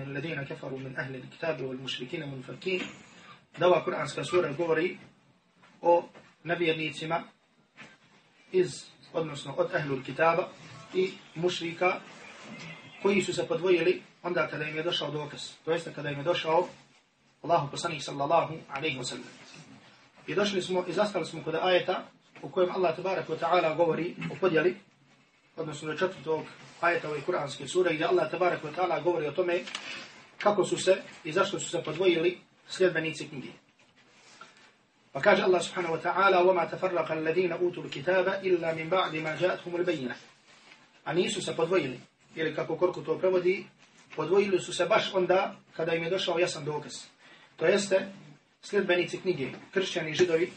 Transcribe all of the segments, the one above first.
الذين كفروا من أهل الكتاب والمشركين منفكين دوا قرآنska sura govori o nevjernicima iz, odnosno od ahlul kitaba i mušrika koji su se podvojili onda kada im je došao dokaz. To jeste kada im je došao Allahu poslanik sallallahu alaihi wa sallam. I došli smo i zastali smo kod ajeta u kojem Allah tabarak wa ta'ala govori o podjeli, odnosno do četvrtog ajeta ove kuranske sure, gdje Allah tabarak wa ta'ala govori o tome kako su se i zašto su se podvojili sljedbenici knjige. Pa kaže Allah subhanahu wa ta'ala وَمَا تَفَرَّقَ الَّذِينَ أُوتُوا الْكِتَابَ إِلَّا مِنْ بَعْدِ مَا جَاءَتْهُمُ الْبَيِّنَةِ A nisu se podvojili, ili kako Korku to prevodi, podvojili su se baš onda kada im je došao jasan dokaz. To jeste, sljedbenici knjige, kršćani i židovi,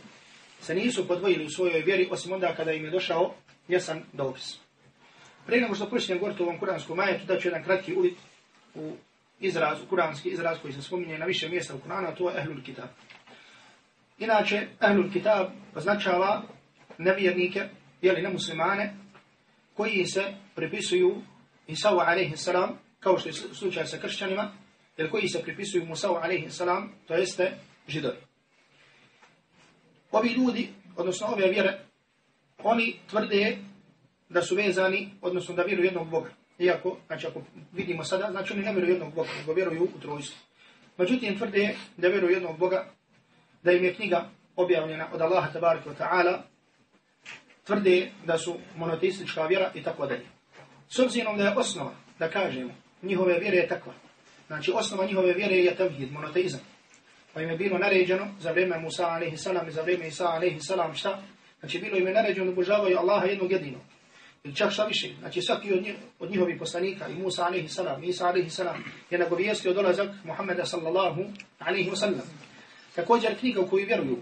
se nisu podvojili u svojoj vjeri, osim onda kada im je došao jasan dokaz. Prije nego što počnem govoriti o ovom kuranskom majetu, daću jedan kratki uvid u izraz, u kuranski izraz koji se spominje na više mjesta u Kurana, to je Ehlul Kitab. Inače, Ehlul Kitab označava nevjernike, jeli ne muslimane, koji se pripisuju Isau a.s. kao što je slučaj sa kršćanima, jer koji se pripisuju Musau a.s. to jeste židovi. Ovi ljudi, odnosno ove vjere, oni tvrde da su vezani, odnosno da vjeruju jednog Boga. Iako, znači ako vidimo sada, znači oni ne vjeruju jednog Boga, nego vjeruju u trojstvo. Međutim, tvrde da vjeruju jednog Boga, da im je knjiga objavljena od Allaha tabaraka ta'ala, tvrde da su monoteistička vjera i tako dalje. S obzirom da je osnova, da kažemo, njihove vjere je takva. Znači, osnova njihove vjere je tevhid, monoteizam. Pa im je bilo naređeno za vrijeme Musa a.s. i za vrijeme Isa a.s. šta? Znači, bilo im je naređeno da obožavaju Allaha jednog jedinog. Ili čak šta više. Znači, svaki od, njih, od njihovih poslanika, i Musa alaihi salam, Isa a.s. je nagovijestio dolazak Muhammeda sallallahu a.s. Također knjiga u koju vjeruju,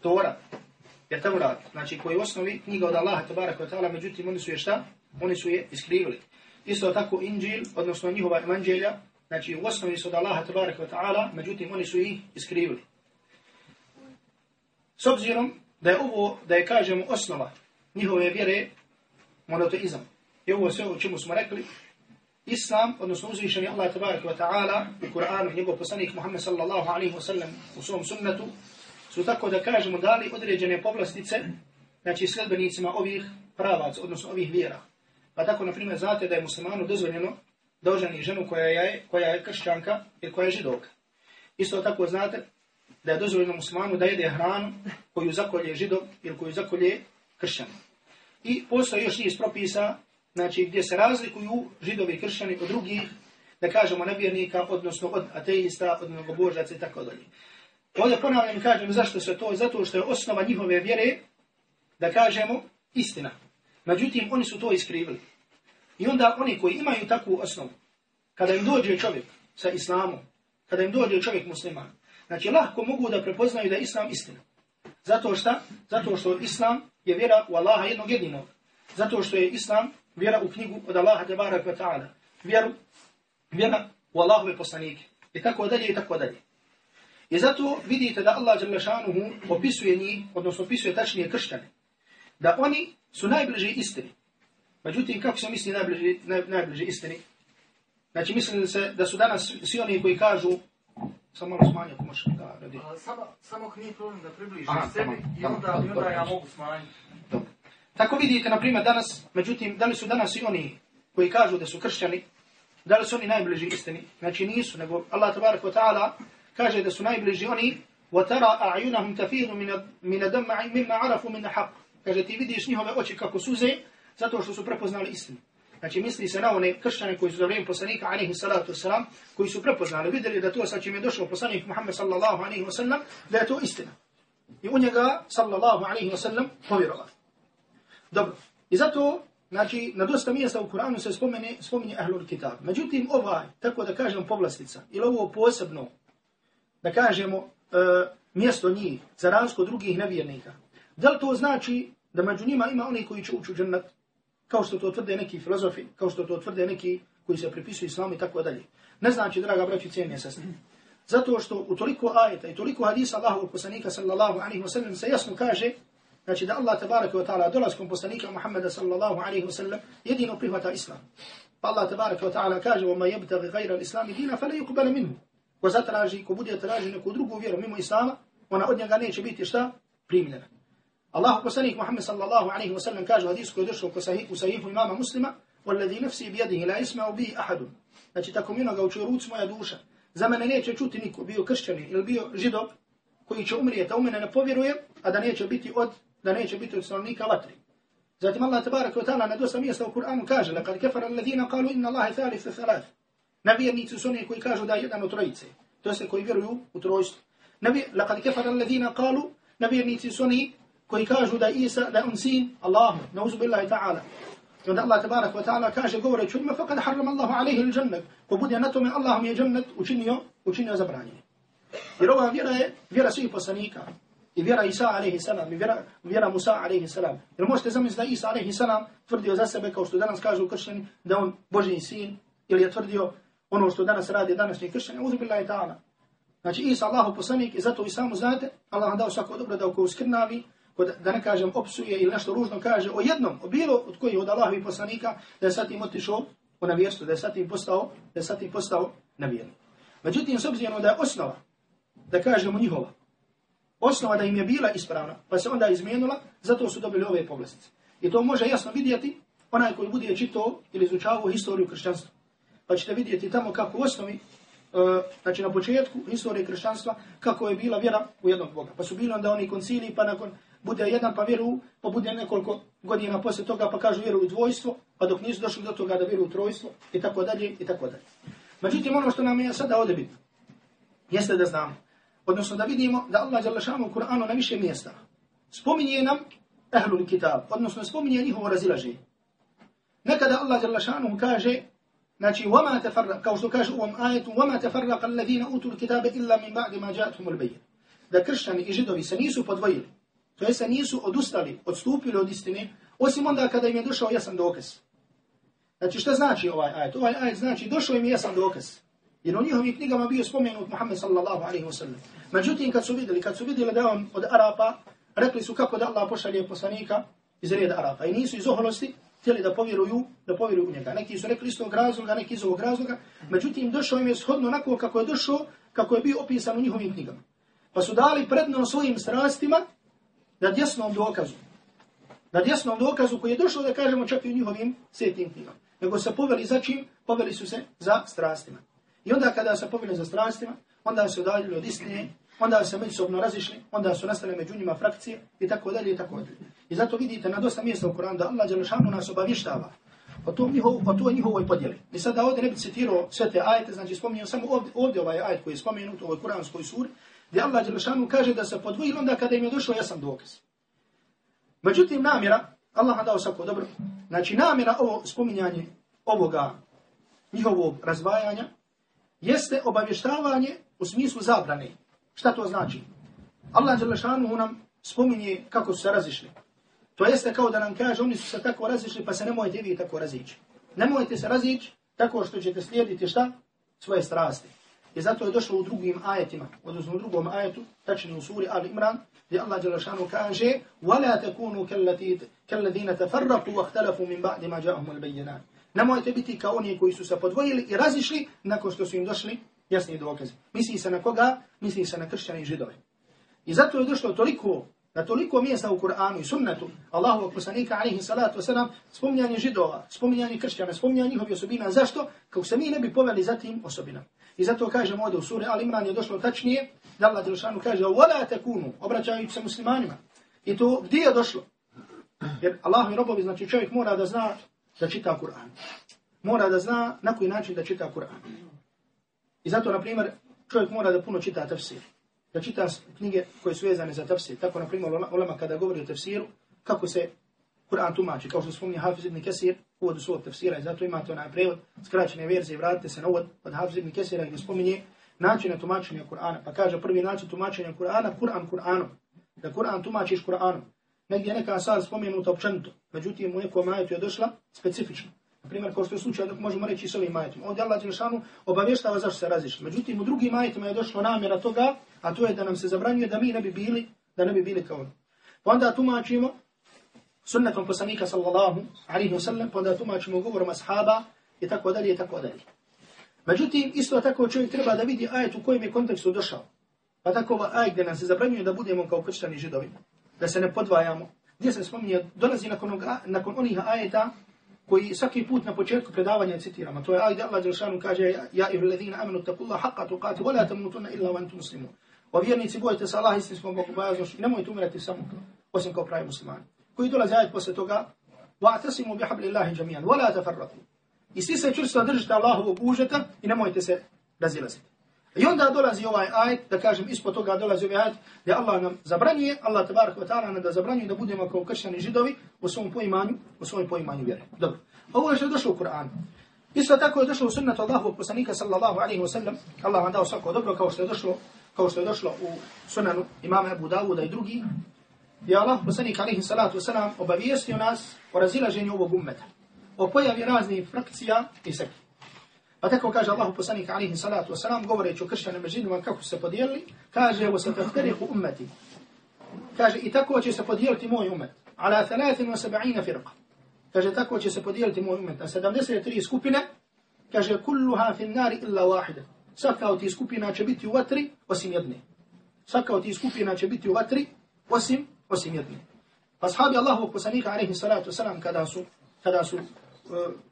Tora, je Tevrat, znači koji je osnovi knjiga od Allaha tabaraka wa ta'ala, međutim oni su je šta? Oni su je iskrivili. Isto tako Inđil, odnosno njihova evanđelja, znači u osnovi su od Allaha tabaraka wa ta'ala, međutim oni su ih iskrivili. S obzirom da je ovo, da je kažemo osnova njihove vjere, monoteizam. I ovo sve o čemu smo rekli, Islam, odnosno uzvišen je Allah tabaraka wa ta'ala u Kur'anu, njegov poslanik Muhammed sallallahu alaihi wa sallam u svom sunnetu, su tako da kažemo dali određene povlastice, znači sledbenicima ovih pravac, odnosno ovih vjera. Pa tako, na primjer, znate da je muslimanu dozvoljeno da oženi ženu koja je, koja je kršćanka ili koja je židovka. Isto tako znate da je dozvoljeno muslimanu da jede hranu koju zakolje židov ili koju zakolje kršćan. I postoje još niz propisa znači, gdje se razlikuju židovi i kršćani od drugih, da kažemo nevjernika, odnosno od ateista, od mnogobožaca i tako dalje. Ovdje ponavljam i kažem zašto se to, zato što je osnova njihove vjere, da kažemo, istina. Međutim, oni su to iskrivili. I onda oni koji imaju takvu osnovu, kada im dođe čovjek sa islamom, kada im dođe čovjek musliman, znači lahko mogu da prepoznaju da je islam istina. Zato što, zato što islam je vjera u Allaha jednog jedinog. Zato što je islam vjera u knjigu od Allaha tebara kva ta'ala. Vjeru, vjera u Allahove poslanike. I tako dalje i tako dalje. I zato vidite da Allah Đalešanuhu opisuje njih, odnosno opisuje tačnije kršćane, da oni su najbliži istini. Međutim, kako se misli najbliži, naj, najbliži istini? Znači, mislim se da su danas svi oni koji kažu, samo malo smanjati, ako možeš da radi. Samo, samo nije problem da približiš Aha, sebi tamo, i onda, tamo, i onda ja mogu smanjiti. Dobro. Tako vidite, na primjer, danas, međutim, da li su danas i oni koji kažu da su kršćani, da li su oni najbliži istini? Znači nisu, nego Allah tabarak wa ta'ala kaže da su najbliži oni وَتَرَا أَعْيُنَهُمْ تَفِيرُ مِنَ دَمَّعِ مِمَّا عَرَفُ مِنَ حَقُ Kaže, ti vidiš njihove oči kako suze, zato što su prepoznali istinu. Znači, misli se na one kršćane koji su za vrijeme poslanika, alaihi salatu wasalam, koji su prepoznali, vidjeli da to sa čim je došao poslanik Muhammed sallallahu alaihi wasallam, da je to istina. I u njega, sallallahu alaihi wasallam, povjerovali. Dobro. I zato, znači, na dosta mjesta u Kuranu se spomene, spomene Ahlul Kitab. Međutim, ovaj, tako da kažem, povlastica, ili ovo posebno, da kažemo, e, mjesto njih, za razliku drugih nevjernika, da li to znači da među njima ima oni koji će ući u džennet, kao što to tvrde neki filozofi, kao što to tvrde neki koji se pripisuju islamu i tako dalje. Ne znači, draga braći, cijenije sestri. Zato što u toliko ajeta i toliko hadisa Allahovog poslanika sallallahu alaihi wa sallam se jasno kaže Znači da Allah tabaraka wa ta'ala dolaskom poslanika Muhammeda sallallahu alaihi wa sallam jedino prihvata islam. Pa Allah tabaraka wa ta'ala kaže, وَمَا يَبْتَغِ غَيْرَ الْإِسْلَامِ دِينَ فَلَا يُقْبَلَ مِنْهُ Ko zatraži, ko bude traži neku drugu vjeru mimo Islama, ona od njega neće biti šta? Primljena. Allah poslanik Muhammed sallallahu alaihi wa sallam kaže u je došao u sahihu imama muslima, وَالَّذِي نَفْسِي بِيَدِهِ لَا يَسْمَعُ بِهِ أَحَدٌ Znači, tako mi onoga učuje ruc moja duša. Za mene neće čuti niko, bio kršćani ili bio židov, koji će umrijeti, a u mene ne povjeruje, a da neće biti od, da neće biti od stanovnika vatri. Zatim Allah tabaraka wa ta'ala na dosta mjesta u Kur'anu kaže, لَقَدْ كَفَرَ الَّذِينَ قَالُوا إِنَّ اللَّهِ ثَالِثَ ثَلَاث Navjernici su oni koji kažu da je jedan od trojice. To se koji vjeruju u trojstvo. لَقَدْ كَفَرَ الَّذِينَ قَالُوا Navjernici su oni koji kažu da Isa, da on sin, Allah, nauzu billahi ta'ala. I onda Allah tabarak wa ta'ala kaže govore čudima, faqad harram Allahu alaihi il džennet. Ko bude na tome, Allah je džennet učinio, učinio zabranjeni. Jer ova vjera je vjera svih poslanika. I vjera Isa alaihi salam, i vjera, vjera Musa alaihi salam. Jer možete zamisliti da Isa alaihi salam tvrdio za sebe, kao što danas kažu kršćani, da on Božji sin, ili je tvrdio ono što danas radi današnji kršćani, uzu billahi ta'ala. Znači Isa Allahu poslanik i zato i samo znate, Allah dao svako dobro da oko uskrnavi, kod, da ne kažem opsuje ili nešto ružno kaže o jednom, o bilo od kojih od Allahovi poslanika, da je sad im otišao u navjerstvo, da je sad im postao, da je sad im postao navjerni. Međutim, s obzirom da je osnova, da kažemo njihova, osnova da im je bila ispravna, pa se onda izmijenila, zato su dobili ove povlastice. I to može jasno vidjeti onaj koji bude čitao ili izučavao historiju kršćanstva. Pa ćete vidjeti tamo kako u osnovi e, znači na početku istorije kršćanstva, kako je bila vjera u jednog Boga. Pa su bili onda oni koncili, pa nakon bude jedan pa vjeru, pa bude nekoliko godina posle toga pa kažu vjeru u dvojstvo, pa dok nisu došli do toga da vjeru u trojstvo, i tako dalje, i tako dalje. Međutim, ono što nam je sada ovdje bitno, jeste da znamo, odnosno da vidimo da Allah Đalešanu u Kur'anu na više mjesta spominje nam ehlul kitab, odnosno spominje njihovo razilaženje. Nekada Allah Đalešanu kaže Znači, وَمَا تَفَرَّقَ, kao što kaže u ovom ajetu, وَمَا تَفَرَّقَ الَّذِينَ أُوتُوا الْكِتَابَ إِلَّا مِنْ بَعْدِ مَا جَاءَتْهُمُ الْبَيِّنَ Da kršćani i židovi se nisu podvojili, to jeste nisu odustali, odstupili od istine, osim onda kada im je došao jasan dokaz. Znači, šta znači ovaj ajet? Ovaj ajet znači, došao im je jasan dokaz. Jer u njihovim knjigama bio spomenut Muhammed sallallahu alaihi wa sallam. Međutim, kad su vidjeli, kad su vidjeli da on od Arapa, rekli su kako da Allah pošalje poslanika iz reda Arapa. I nisu iz oholosti, htjeli da povjeruju, da povjeruju u njega. Neki su rekli iz tog razloga, neki iz ovog razloga. Međutim, došao im je shodno onako kako je došao, kako je bio opisan u njihovim knjigama. Pa su dali predno svojim strastima na djesnom dokazu. Na djesnom dokazu koji je došlo da kažemo, čak i u njihovim svetim knjigama. Nego se poveli za čim? Poveli su se za strastima. I onda kada se poveli za strastima, onda se udaljili od istine, onda se međusobno razišli, onda su nastale među njima frakcije i tako dalje i tako dalje. I zato vidite na dosta mjesta u Koranu da Allah Đelešanu nas obavještava o, tom njihovu, o toj njihovoj podjeli. I sada ovdje ne bi citirao sve te ajete, znači spominjam samo ovdje, ovdje ovaj ajet koji je spomenut u ovoj kuranskoj suri, gdje Allah Đelešanu kaže da se podvojili onda kada im je došlo jasan dokaz. Međutim, namjera, Allah dao svako dobro, znači namjera ovo spominjanje ovoga njihovog razvajanja jeste obavještavanje u smislu zabrane. Šta to znači? Allah Đelešanu nam spominje kako su se razišli. To jeste kao da nam kaže, oni su se tako razišli, pa se nemojte vi tako razići. Nemojte se razići tako što ćete slijediti šta? Svoje strasti. I zato je došlo u drugim ajetima, odnosno u drugom ajetu, tačni u suri Ali Imran, gdje Allah Đelešanu kaže وَلَا تَكُونُوا كَلَّذِينَ تَفَرَّقُوا وَاخْتَلَفُوا مِنْ بَعْدِ مَا جَاءَهُمُ الْبَيِّنَانِ Nemojte biti kao oni koji su se podvojili i razišli nakon što su im došli jasni dokazi. Misli se na koga? Misli se na kršćane i židove. I zato je došlo toliko, na toliko mjesta u Kur'anu i sunnetu Allahovog poslanika alaihi salatu wasalam spominjanje židova, spominjanje kršćana, spominjanje njihovi osobina. Zašto? Kako se mi ne bi poveli za tim osobinama. I zato kažemo ovdje u suri Al Imran je došlo tačnije da Allah Đelšanu kaže وَلَا تَكُونُ obraćajući se muslimanima. I to gdje je došlo? Jer Allah mi robovi, znači čovjek mora da zna da čita Kur'an. Mora da zna na koji način da čita Kur'an. I zato, na primjer, čovjek mora da puno čita tafsir. Da čita knjige koje su vezane za tafsir. Tako, na primjer, ulema kada govori o tafsiru, kako se Kur'an tumači, kao što spominje Hafiz ibn Kesir, uvod u svog tafsira, i zato imate onaj prevod, skraćene verzije, vratite se na uvod od Hafiz ibn Kesira, gdje spominje načine tumačenja Kur'ana. Pa kaže prvi način tumačenja Kur'ana, Kur'an Kur'anom. Da Kur'an tumačiš Kur'anom. Negdje neka sad spomenuta općenito, međutim u nekom majetu je došla specifično Na primjer, kao što je slučaj, dok možemo reći s ovim majetima. Ovdje Allah Đelšanu obavještava zašto se razišli. Međutim, u drugim majetima je došlo namjera toga, a to je da nam se zabranjuje da mi ne bi bili, da ne bi bili kao oni. Pa onda tumačimo sunnetom poslanika sallallahu alaihi wa sallam, pa onda tumačimo govorom ashaba, i tako dalje i tako dalje. Međutim, isto tako čovjek treba da vidi ajet u kojem je kontekstu došao. Pa tako ova ajet gdje nam se zabranjuje da budemo kao kršćani židovi, da se ne podvajamo, gdje se spominje, dolazi nakon, onoga, nakon onih ajeta koji svaki put na početku predavanja citiramo. To je ajet Allah Đelšanu kaže Ja i vledina amenu takullah haqqa tuqati, wa la tamutunna illa wa antum muslimun. O vjernici, bojite se Allah istinskom Bogu bojaznošću i nemojte umirati samo osim kao pravi muslimani. Koji dolazi ajet posle toga, wa'tasimu bihablillahi jami'an, wa la tafarraqu. I svi se čvrsto držite Allahovog užeta i nemojte se razilaziti. I onda dolazi ovaj ajet, da kažem, ispod toga dolazi ovaj ajet, gdje Allah nam zabranjuje, Allah tabarak wa ta'ala nam da zabranjuje da budemo kao kršćani židovi u svom poimanju, u svom poimanju vjere. Dobro. Ovo je što je došlo u Kur'anu. Isto tako je došlo u sunnetu Allahovog poslanika sallallahu alaihi wa sallam. Allah vam dao svako dobro kao što je došlo, kao što je došlo u sunanu imama Abu Dawuda i drugi. I Allah poslanik alaihi salatu wa sallam obavijestio nas o razilaženju ovog ummeta o pojavi raznih frakcija i sekti. Pa tako kaže Allahu poslanik alaihi salatu wasalam, govoreći o kršćanim međinima kako se podijelili, kaže, evo se tefterihu ummeti. Kaže, i tako će se podijeliti moj umet. Ala 73 firqa. Kaže, tako će se podijeliti moj umet. Na 73 skupine, kaže, kulluha fin nari illa wahida. Svaka od tih skupina će biti u vatri, osim jedne. Svaka od tih skupina će biti u vatri, osim, osim jedne. Pa sahabi Allahu poslanika alaihi salatu wasalam, kada su, kada su e,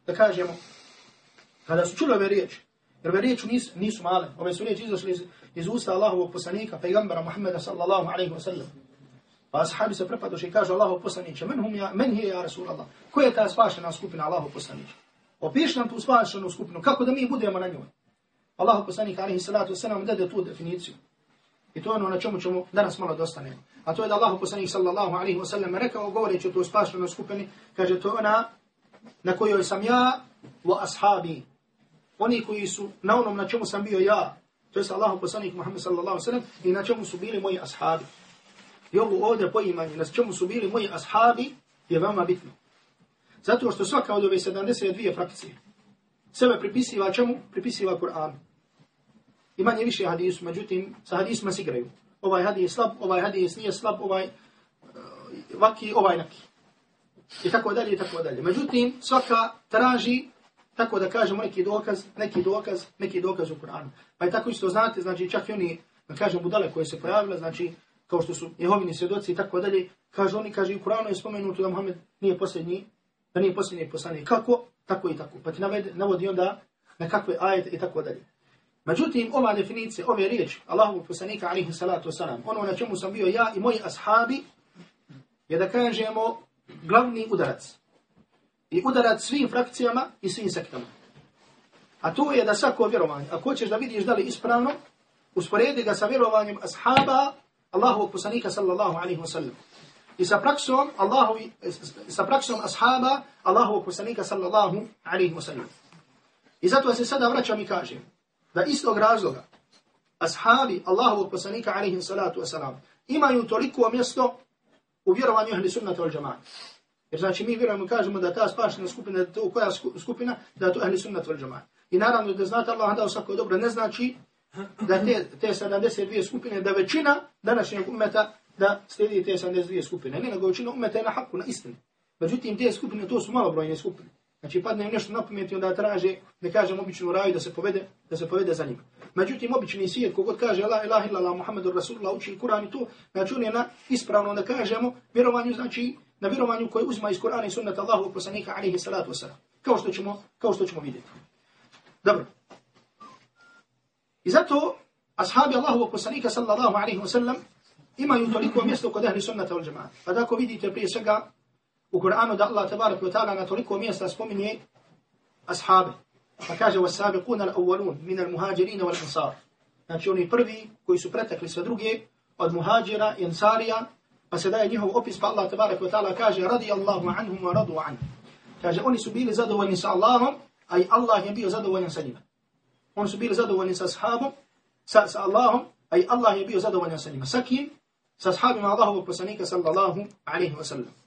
da kažemo, kada su čuli ove riječi, jer ove riječi nisu, nisu male, ove su riječi izašli iz, iz usta Allahovog poslanika, pejgambera Muhammeda sallallahu alaihi wa sallam. Pa ashabi se prepadoši i kažu Allahov poslaniće, men, hum ja, men je ja Rasulallah, ko je ta spašena skupina Allahov poslaniće? Opiši nam tu spašenu skupinu, kako da mi budemo na njoj? Allahov poslanik alaihi salatu wa sallam dade tu definiciju. I to ono na čemu ćemo danas malo dostanemo. A to je da Allah poslanik sallallahu alaihi wa sallam rekao, govoreći o tu spašenoj skupini, kaže to ona na kojoj sam ja wa ashabi. Oni koji su na onom na čemu sam bio ja, to je Allahu poslanik Muhammed sallallahu alejhi ve sellem i na čemu su bili moji ashabi. I ovo ovdje poimanje, na čemu su bili moji ashabi, je veoma bitno. Zato što svaka od ove 72 frakcije sebe pripisiva čemu? Pripisiva Kur'anu. I manje više hadisu, međutim, sa hadisma se igraju. Ovaj hadis slab, ovaj hadis nije slab, ovaj uh, vaki, ovaj naki i tako dalje i tako dalje. Međutim, svaka traži, tako da kažemo, neki dokaz, neki dokaz, neki dokaz u Kur'anu. Pa je tako isto znate, znači čak i oni, da kažem, budale koje se pojavile, znači, kao što su Jehovini svjedoci i tako dalje, kaže oni, kaže, u Kur'anu je spomenuto da Muhammed nije posljednji, da nije posljednji poslanik. Kako? Tako i tako. Pa ti navodi onda na kakve ajete i tako dalje. Međutim, ova definicija, ove riječi, Allahovog poslanika, alihi salatu wasalam, ono na čemu sam bio ja i moji ashabi, je da kažemo, glavni udarac. I udarac svim frakcijama i svim sektama. A to je da svako vjerovanje, ako hoćeš da vidiš da li ispravno, usporedi ga sa vjerovanjem ashaba Allahovog poslanika sallallahu alaihi wa sallam. I sa praksom, Allahovi, sa praksom ashaba Allahovog poslanika sallallahu alaihi wa sallam. I zato se sada vraćam i kažem da istog razloga ashabi Allahovog poslanika alaihim salatu wa sallam imaju toliko mjesto u vjerovanju ahli sunnata wal džamaat. Jer znači mi vjerujemo kažemo da ta spašena skupina, da to koja skupina, da to ahli sunnata wal džamaat. I naravno da znate Allah dao svako dobro, ne znači da te, te 72 skupine, da većina današnjeg umeta da slijedi te 72 skupine. Ne, nego većina umeta je na haku, na istinu. Međutim, te skupine, to su malobrojne skupine. Znači, padne im nešto na pamet i onda traže, da kažem, običnu raju da se povede, da se povede za njim. Međutim, obični svijet, kogod kaže La ilaha illallah Muhammedu Rasulullah, uči Kur'an i to, znači on je na ispravno da kažemo vjerovanju, znači na vjerovanju koje uzma iz Kur'ana i sunnata Allahu poslanika alaihi salatu wasalam. Kao što ćemo, kao što ćemo vidjeti. Dobro. I zato ashabi Allahu poslanika sallallahu alaihi wasallam imaju toliko mjesto kod ahli sunnata wal jama'a. Pa tako vidite prije svega u Kur'anu da Allah tabarak wa ta'ala na toliko mjesta spominje ashabe. Pa kaže was-sabiqun al-awwalun min al-muhajirin wal-ansar. Znači oni prvi koji su pretekli sve druge od muhađira i ansarija, pa se daje njihov opis, pa Allah tabarak wa ta'ala kaže radi Allahu anhum wa radu an. Kaže oni su bili zadovoljni sa Allahom, a i Allah je bio zadovoljan sa njima. Oni su bili zadovoljni sa ashabom, sa, sa Allahom, a i Allah je bio zadovoljan sa njima. Sa kim? Sa ashabima Allahovog poslanika sallallahu alaihi wa sallam.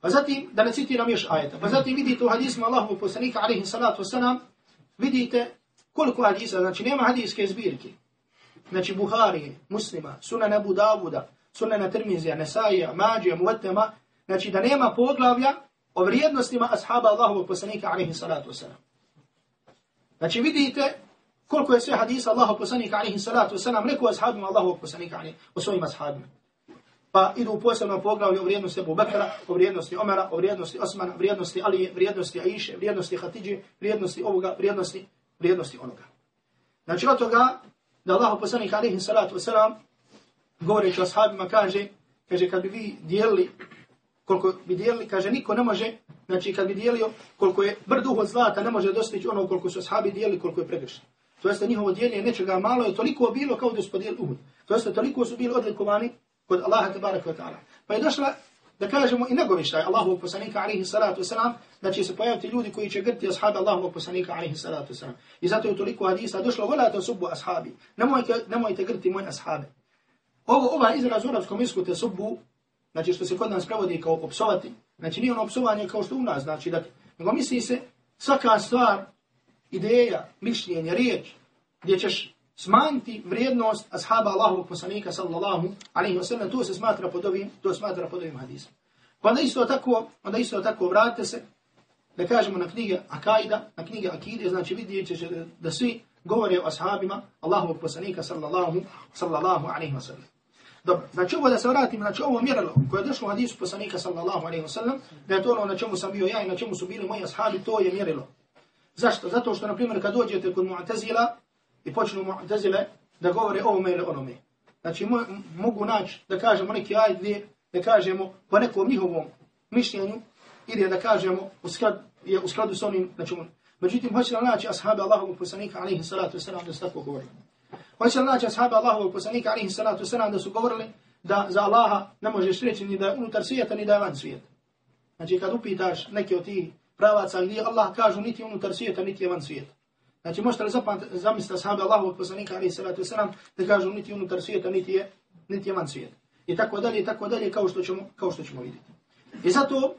Pa zatim, da ne citiram još ajeta, pa zatim vidite u hadismu Allahu poslanika, alaihi salatu wasalam, vidite koliko hadisa, znači nema hadiske zbirke. Znači Buhari, muslima, sunan Abu Davuda, sunan Tirmizija, Nesaija, Mađija, Muvatema, znači da nema poglavlja o vrijednostima ashaba Allahovog poslanika, alaihi salatu wasalam. Znači vidite koliko je sve hadisa Allahu poslanika alaihi salatu wasalam rekao ashabima Allahu poslanika o svojim ashabima. Pa idu u posebno poglavlje o vrijednosti Abu Bakra, o vrijednosti Omara, o vrijednosti Osmana, vrijednosti Ali, vrijednosti Aisha, vrijednosti Hatidže, vrijednosti ovoga, vrijednosti, vrijednosti onoga. Znači od toga da Allah poslanik alihi salatu wasalam govoreći o ashabima kaže, kaže kad bi vi dijelili koliko bi dijelili, kaže niko ne može, znači kad bi dijelio koliko je brduho zlata, ne može dostići ono koliko su ashabi dijelili, koliko je pregrešno. To jeste njihovo dijeljenje nečega malo je toliko bilo kao da su podijelili Uhud. To jeste toliko su bili odlikovani kod Allaha tabaraka wa ta'ala. Pa je došla da kažemo i negovištaj Allahovog poslanika alaihi salatu wasalam, da će se pojaviti ljudi koji će grti ashabi Allahu poslanika alaihi salatu wasalam. I zato je toliko hadisa došlo, volate subbu ashabi, nemojte, nemojte grti moj ashabi. Ovo, ova izraz u arabskom isku te subbu, znači što se kod nas prevodi kao opsovati, znači nije ono opsovanje kao što u nas, znači da, nego misli se svaka stvar, ideja, mišljenje, riječ, gdje ćeš smanjiti vrijednost ashaba Allahovog poslanika sallallahu alaihi wa sallam, to se smatra pod ovim, to smatra pod ovim hadisom. Pa onda isto tako, onda isto tako vratite se, da kažemo na knjige Akaida, na knjige Akide, znači vidjet ćeš da, da svi govore o ashabima Allahovog poslanika sallallahu, sallallahu alaihi wa sallam. Dobro, znači ovo da se vratim, znači ovo mjerilo koje je došlo u hadisu poslanika sallallahu alaihi wa sallam, da je to ono na čemu sam bio ja i na čemu su bili moji ashabi, to je mjerilo. Zašto? Zato što, na primjer, kad dođete kod Mu'tazila i počnu Mu'tazile da govore o ovome ili onome. Znači, mo mogu naći da kažemo neki ajd da kažemo po nekom njihovom mišljenju, ili da kažemo u, sklad, je u skladu s onim, znači, međutim, hoće li naći ashabi Allahovog poslanika, alaihi salatu wasalam, da su tako govorili. Hoće li naći ashabi Allahovog poslanika, alaihi salatu wasalam, da su govorili da za Allaha ne možeš reći ni da je unutar svijeta, ni da je van svijeta. Znači, kad upitaš neke od tih pravaca gdje Allah kažu niti unutar svijeta, niti je van svijeta. Znači možete li zamisliti ashabi Allahovog poslanika alaihi salatu wasalam da kažu niti unutar svijeta, niti je, niti je van svijeta. I tako dalje, i tako dalje, kao što ćemo, kao što ćemo vidjeti. I zato,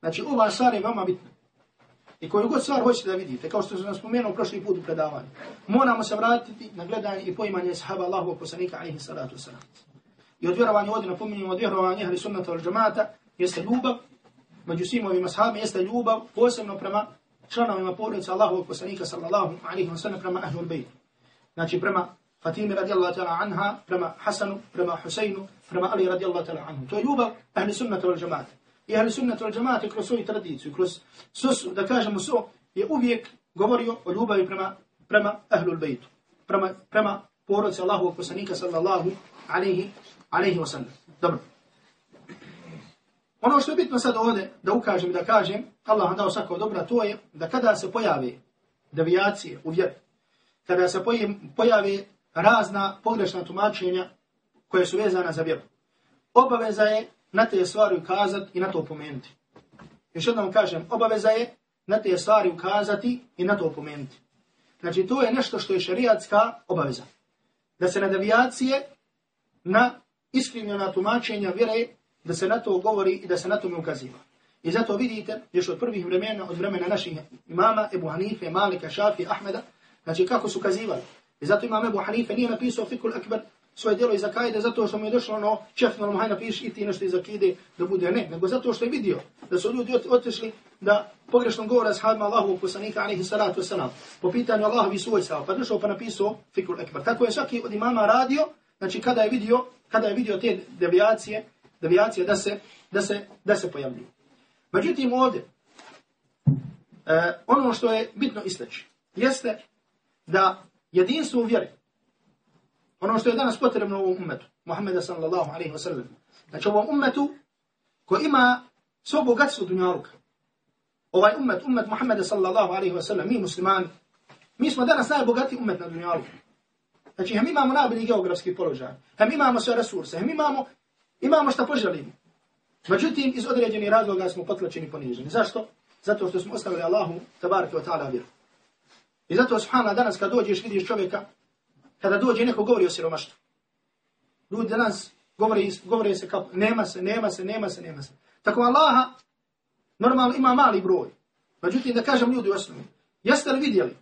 znači ova stvar je vama bitna. I koju god stvar hoćete da vidite, kao što sam spomenuo u prošli put u predavanju, moramo se vratiti na gledanje i poimanje ashaba Allahovog poslanika alaihi salatu wasalam. I od vjerovanja ovdje napominjamo od vjerovanja ahli sunnata al džamata jeste ljubav među svim ovim ashabima jeste ljubav posebno prema članovima porodice Allahovog poslanika sallallahu alaihi wa sallam prema ahlul bejtu. Znači prema Fatimi radijallahu ta'ala anha, prema Hasanu, prema Huseinu, prema Ali radijallahu ta'ala anhu. To je ljubav ahli sunnata wal džamata. I ahli sunnata wal džamata kroz svoju tradiciju, kroz sus, da kažemo so, je uvijek govorio o ljubavi prema, prema ahlul bejtu. Prema, prema porodice Allahovog poslanika sallallahu alaihi, alaihi wa sallam. Dobro. Ono što je bitno sad ovdje da ukažem da kažem, Allah nam dao svako dobra, to je da kada se pojave devijacije u vjeru, kada se pojave razna pogrešna tumačenja koje su vezana za vjeru, obaveza je na te stvari ukazati i na to pomenuti. Još jednom kažem, obaveza je na te stvari ukazati i na to pomenuti. Znači, to je nešto što je šariatska obaveza. Da se na devijacije, na iskrivljena tumačenja vjere da se na to govori i da se na to mi ukaziva. I zato vidite, još od prvih vremena, od vremena naših imama, Ebu Hanife, Malika, Šafi, Ahmeda, znači kako su kazivali. I zato imam Ebu Hanife nije napisao Fikul Akbar svoje djelo iz Akajde zato što mu je došlo ono, čef, malo haj napiši i ti nešto iz Akide da bude ne, nego zato što je vidio da su ljudi otišli da pogrešno govore s hadma Allahu poslanika alaihi salatu wasalam po pitanju Allahovi svojstva, pa došao pa napisao Fikul Akbar. Tako je svaki od imama radio, znači kada je vidio, kada je vidio te devijacije, devijacije da se, da se, da se pojavljuju. Međutim, ovdje, e, ono što je bitno istaći, jeste da jedinstvo u vjeri, ono što je danas potrebno u ovom umetu, Muhammeda sallallahu alaihi wa sallam, znači ovom umetu koji ima svo bogatstvo dunjaluka, ovaj umet, umet Muhammeda sallallahu alaihi wa sallam, mi muslimani, mi smo danas najbogatiji umet na dunjaluku. Znači, hem imamo najbolji geografski položaj, hem imamo sve resurse, hem imamo Imamo šta poželimo. Međutim, iz određenih razloga smo potlačeni poniženi. Zašto? Zato što smo ostavili Allahu, tabaraka wa ta'ala, vjeru. I zato, subhana, danas kad dođeš, vidiš čovjeka, kada dođe neko govori o siromaštvu. Ljudi danas govori, govori se kao, nema se, nema se, nema se, nema se. Tako Allaha, normalno ima mali broj. Međutim, da kažem ljudi u osnovi, jeste li vidjeli?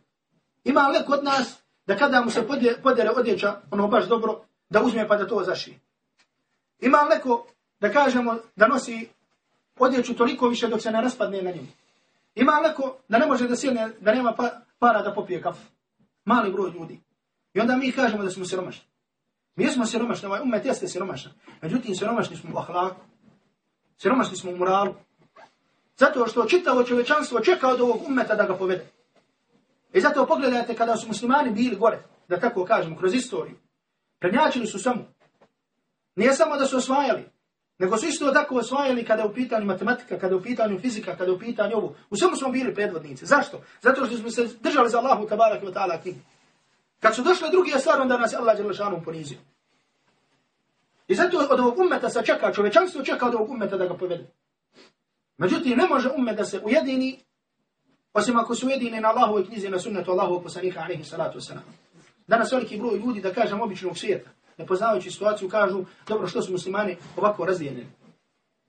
Ima li kod nas, da kada mu se podjere odjeća, ono baš dobro, da uzme pa da to zašije. Ima li neko, da kažemo, da nosi odjeću toliko više dok se ne raspadne na njemu? Ima li neko da ne može da sjedne, da nema pa, para da popije kafu. Mali broj ljudi. I onda mi kažemo da smo siromašni. Mi smo siromašni, ovaj umet jeste siromašan. Međutim, siromašni smo u ahlaku. Siromašni smo u moralu. Zato što čitavo čovečanstvo čeka od ovog umeta da ga povede. I zato pogledajte kada su muslimani bili gore, da tako kažemo, kroz istoriju. Prednjačili su samo. Nije samo da su osvajali, nego su isto tako osvajali kada je u pitanju matematika, kada je u pitanju fizika, kada je u pitanju ovo. U svemu smo bili predvodnici. Zašto? Zato što smo se držali za Allahu tabarak i ta'ala knjigu. Kad su došle drugi stvari, onda nas je Allah Đelešanom ponizio. I zato od ovog ummeta se čeka, čovečanstvo čeka od ovog ummeta da ga povede. Međutim, ne može ummet da se ujedini, osim ako se ujedini na Allahove knjizi, na sunnetu Allahove poslanika, alaihi salatu wasalam. Danas veliki broj ljudi, da kažem, običnog svijeta, ne poznavajući situaciju, kažu, dobro, što su muslimani ovako razdijenjeni?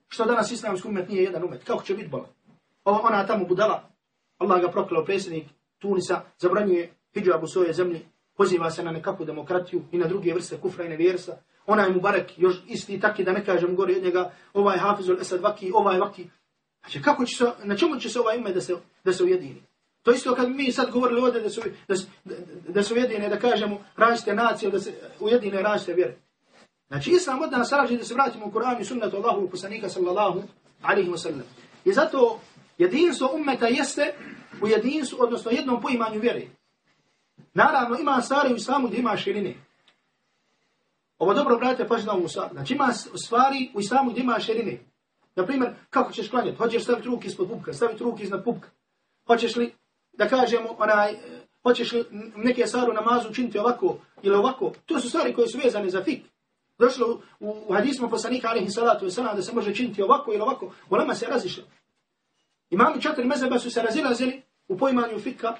Što danas islamski umet nije jedan umet? Kako će biti bola? Ova ona tamo budala, Allah ga proklao predsjednik Tunisa, zabranjuje hijab u svojoj zemlji, poziva se na nekakvu demokratiju i na druge vrste kufra i nevjerstva. Onaj Mubarak, još isti taki da ne kažem gore od njega, ovaj Hafizul Esad Vaki, ovaj Vaki. Znači, kako će se, na čemu će se ovaj ime da se, da se ujedini? To isto kad mi sad govorili ovdje da su, da, da, da se ujedine, da kažemo različite nacije, da se ujedine različite vjere. Znači, Islam od nas raži da se vratimo u Kur'an i sunnetu Allahu i poslanika sallallahu alaihi wa sallam. I zato jedinstvo ummeta jeste u jedinstvu, odnosno jednom poimanju vjere. Naravno, ima stvari u islamu gdje ima širine. Ovo dobro, brate, pažite na ovu stvar. Znači, ima stvari u islamu gdje ima širine. Naprimjer, kako ćeš klanjati? Hoćeš staviti ruke ispod pupka, staviti ruke iznad pupka. Hoćeš li, da kažemo, onaj, e, hoćeš li neke stvari u namazu učiniti ovako ili ovako? To su stvari koje su vezane za fik. Došlo u, u hadismu poslanika, alihi salatu wasalam, da se može činiti ovako ili ovako. U lama se razišlo. Imami četiri mezeba su se razilazili u poimanju fika,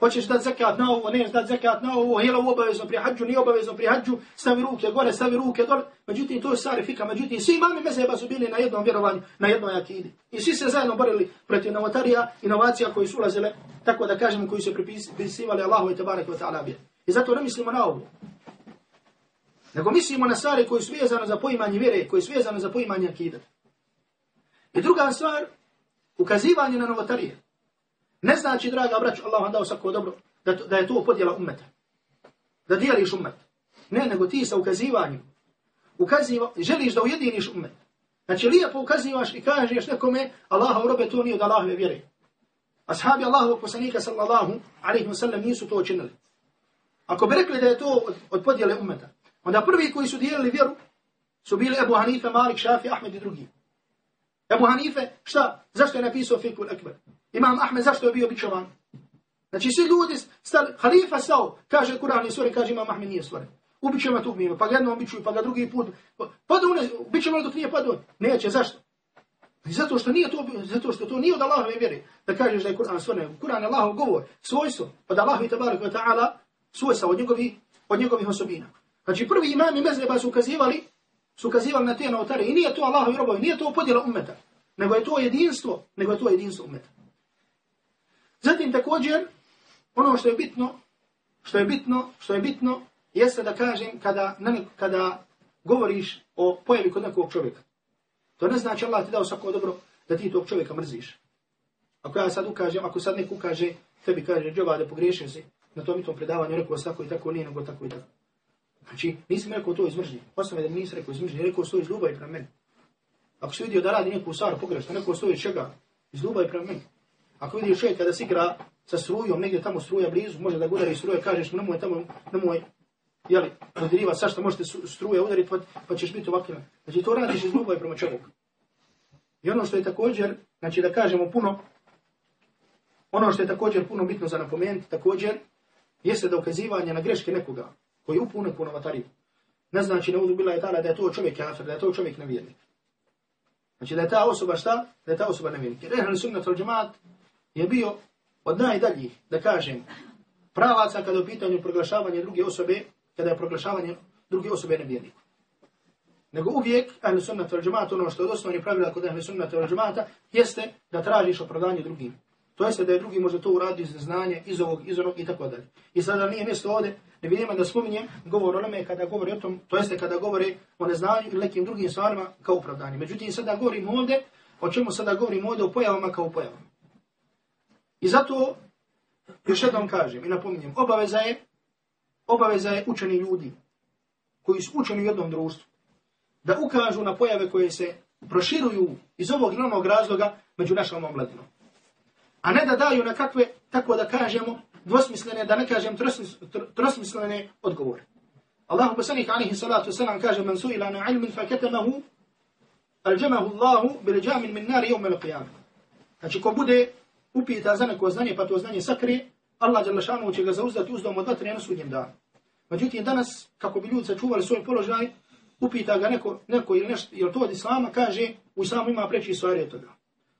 hoćeš dati zakat na ovo, neš dati zakat na ovo, je li obavezno pri hađu, nije obavezno pri hađu, stavi ruke gore, stavi ruke dole, međutim to je stari fika, međutim svi imami mezeba su bili na jednom vjerovanju, na jednoj akidi. I svi se zajedno borili protiv novotarija, inovacija koji su ulazile, tako da kažemo, koji su pripisivali Allahu i tabarak wa ta'ala bih. I zato ne mislimo na ovo. Nego mislimo na stvari koji su vezane za poimanje vjere, koji su vezane za poimanje akida. I druga stvar, ukazivanje na novotarije. Ne znači, draga braću, Allah vam dao svako dobro, da, to, da je to podjela ummeta. Da dijeliš ummet. Ne, nego ti sa ukazivanjem. Ukaziva, želiš da ujediniš ummet. Znači, lijepo ukazivaš i kažeš nekome, Allahov robe, to nije od Allahove vjere. Ashabi Allahovog poslanika, sallallahu alaihi wa sallam, nisu to učinili. Ako bi rekli da je to od, od podjele ummeta, onda prvi koji su dijelili vjeru, su bili Ebu Hanife, Malik, Šafi, Ahmed i drugi. Ebu Hanife, šta? Zašto je napisao Fikul Ekber? Imam Ahmed zašto je bio bićovan? Znači svi ljudi stali, halifa stao, kaže Kur'an je stvoren, kaže Imam Ahmed nije stvoren. Ubićemo tu mimo, pa ga jednom bićuju, pa ga drugi put. Pa padu ne, bićemo ono dok nije padu. Neće, zašto? Zato što nije to, zato što to nije od Allahove vjere, da kažeš da je Kur'an stvoren. Kur'an je Allahov govor, svojstvo, pa od Allahu i tabarak wa ta'ala, svojstva od njegovih, od njegovih osobina. Znači prvi imami mezreba su ukazivali, su ukazivali na te notare. I nije to Allahovi robovi, nije to podjela ummeta, nego je to jedinstvo, nego je to jedinstvo umeta. Zatim također, ono što je bitno, što je bitno, što je bitno, jeste da kažem kada, ne, kada govoriš o pojavi kod nekog čovjeka. To ne znači Allah ti dao svako dobro da ti tog čovjeka mrziš. Ako ja sad ukažem, ako sad neko ukaže, tebi kaže, džova da pogriješim se, na tom i tom predavanju rekao se tako i tako, nije nego tako i tako. Znači, nisam rekao to iz mržnje. Osnovno da mi nisam rekao iz mržnje, rekao stoji iz ljubavi prema meni. Ako si vidio da radi neku stvar pogrešno, neko stoji iz čega? Iz ljubavi prema meni. Ako vidiš čovjek kada se igra sa strujom, negdje tamo struja blizu, može da ga udari struje, kažeš mu nemoj tamo, nemoj, jeli, odriva, sa što možete struje udariti, pa, pa ćeš biti ovakvim. Znači to radiš iz ljubavi prema čovjeku. I ono što je također, znači da kažemo puno, ono što je također puno bitno za napomenuti, također, jeste da ukazivanje na greške nekoga, koji je upune puno vatariju. Ne znači, ne bila je tala da je to čovjek kafir, da je to čovjek nevjernik. Znači da je ta osoba šta? Da je ta osoba nevjernik. Jer Ehl sunnat al džemaat je bio od najdaljih, da kažem, pravaca kada je u pitanju proglašavanja druge osobe, kada je proglašavanje druge osobe nevjernik. Nego uvijek, Ehl sunnat al džemaat, ono što je osnovni pravila kod Ehl sunnat al džemaata, jeste da tražiš opravdanje drugim. To jeste da je drugi možda to uradio iz znanja, iz ovog, iz onog i tako dalje. I sada nije mjesto ovdje, ne vidimo da spominjem govor o kada govori o tom, to jeste kada govori o neznanju ili nekim drugim stvarima kao opravdanje. Međutim, sada govorim ovdje, o čemu sada govorim ovdje, o pojavama kao pojavama. I zato Još jednom kažem i napominjem, obaveza je, obaveza je učeni ljudi koji su učeni u jednom društvu da ukažu na pojave koje se proširuju iz ovog glavnog razloga među našom omladinom. A ne da daju na kakve, tako da kažemo, dvosmislene, da ne kažem trosmislene odgovore. Allahu poslanik alaihi salatu wasalam kaže man suila na ilmin fa katamahu aljamahu Allahu bil jamin min nari jevme l'qiyam. Znači ko bude upita za neko znanje pa to znanje sakrije, Allah jalla šanu će ga zauzdati uzdom od vatre na sudnjem danu. Međutim danas, kako bi ljudi sačuvali svoj položaj, upita ga neko, neko ili nešto, jel to od Islama, kaže, u Islamu ima preći stvari od toga.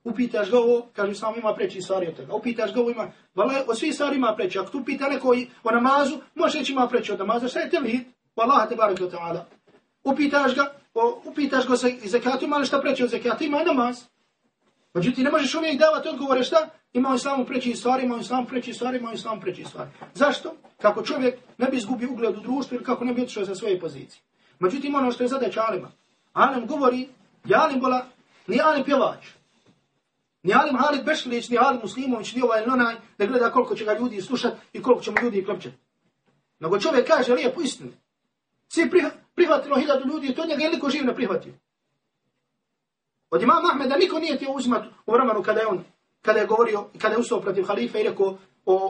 Upitaš ga ovo, kaže, samo ima preći stvari od toga. Upitaš ga ovo, ima, vala, od svih stvari ima preći. Ako tu pita neko o namazu, može reći ima preći od namaza. Šta je tevhid? Wallaha te barak wa ta'ala. Upitaš ga, o, upitaš ga za zekatu, ima li šta preći od zakatu, ima namaz. Međutim, ne možeš uvijek davati odgovore šta? Ima u islamu preći stvari, ima u islamu preći stvari, ima u islamu preći stvari. Zašto? Kako čovjek ne bi izgubio ugled u društvu ili kako ne bi otišao sa svoje pozicije. Međutim, ono što je zadaća Alima. Alim govori, ja Alim bola, ni Alim pjevač. Ni Alim Halid Bešlić, ni Alim Muslimović, ni ovaj nonaj, da gleda koliko će ga ljudi slušat i koliko će mu ljudi klopčat. Nego čovjek kaže lijepo istinu. Svi prihvatilo hiljadu ljudi i to njega je živ ne prihvatio. Od imama Ahmeda niko nije tio uzimat u vremenu kada je on, kada je govorio, kada je ustao protiv halife i rekao o,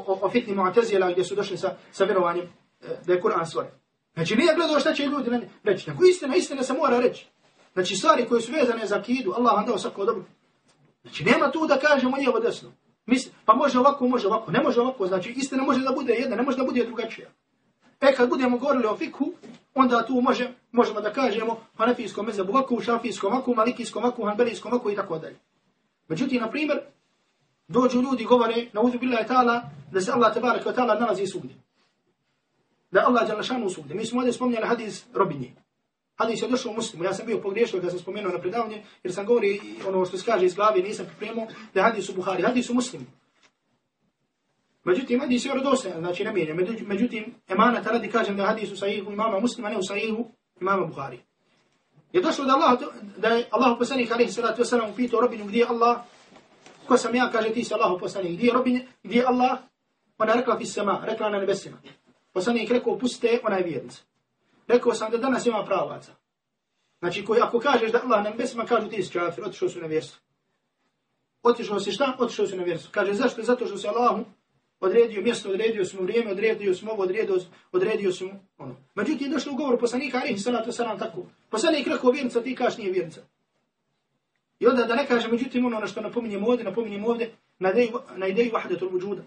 o, o fitni Mu'tazila gdje su došli sa, sa vjerovanjem e, da je Kur'an stvoren. Znači nije gledao šta će ljudi reći. nego istina, istina se mora reći. Znači stvari koje su vezane za kidu, Allah vam dao svako dobro. Znači nema tu da kažemo lijevo desno. Mis, pa može ovako, može ovako, ne može ovako. Znači istina može da bude jedna, ne može da bude drugačija. E kad budemo govorili o fikhu, onda tu može, možemo da kažemo hanefijskom mezabu ovako, šafijskom ovako, malikijskom ovako, hanbelijskom ovako i tako dalje. Međutim, na primjer, dođu ljudi govore na uzu billahi ta'ala da se Allah tabarak wa ta'ala nalazi svugdje. Da Allah jala šanu svugdje. Mi smo ovdje spominjali hadis robinje. Hadis je došao u muslimu. Ja sam bio pogriješio kada sam spomenuo na predavanje, jer sam govori ono što se kaže iz glave, nisam pripremio, da je hadis u Buhari. Hadis u muslimu. Međutim, hadis je vjerodostojan, znači ne mijenja. Međutim, emana radi kažem da hadis u sahihu imama muslima, ne u sahihu imama Buhari. Je došlo da Allah, da je Allah poslanik alaihi salatu wasalam upitao robinu gdje je Allah, ko sam ja, kaže ti si Allah poslanik, gdje je robin, gdje je Allah, ona rekla fi sama, rekla na nebesima. Poslanik rekao, pustite, ona je vjernica. Rekao sam da danas ima pravaca. Znači, koji, ako kažeš da Allah na nebesima, kažu ti si čafir, otišao su na vjerstvo. Otišao si šta? Otišao si na vjerstvo. Kaže, zašto? Zato što se Allahu odredio mjesto, odredio smo vrijeme, odredio smo ovo, odredio, odredio smo ono. Međutim, je došlo u govor poslanika, alihi salatu salam tako. Poslanik rekao vjernica, ti kaš nije vjernica. I onda da ne kaže, međutim, ono na što napominjem ovdje, napominjem ovdje, na ideju, na ideju vahdetul vujuda.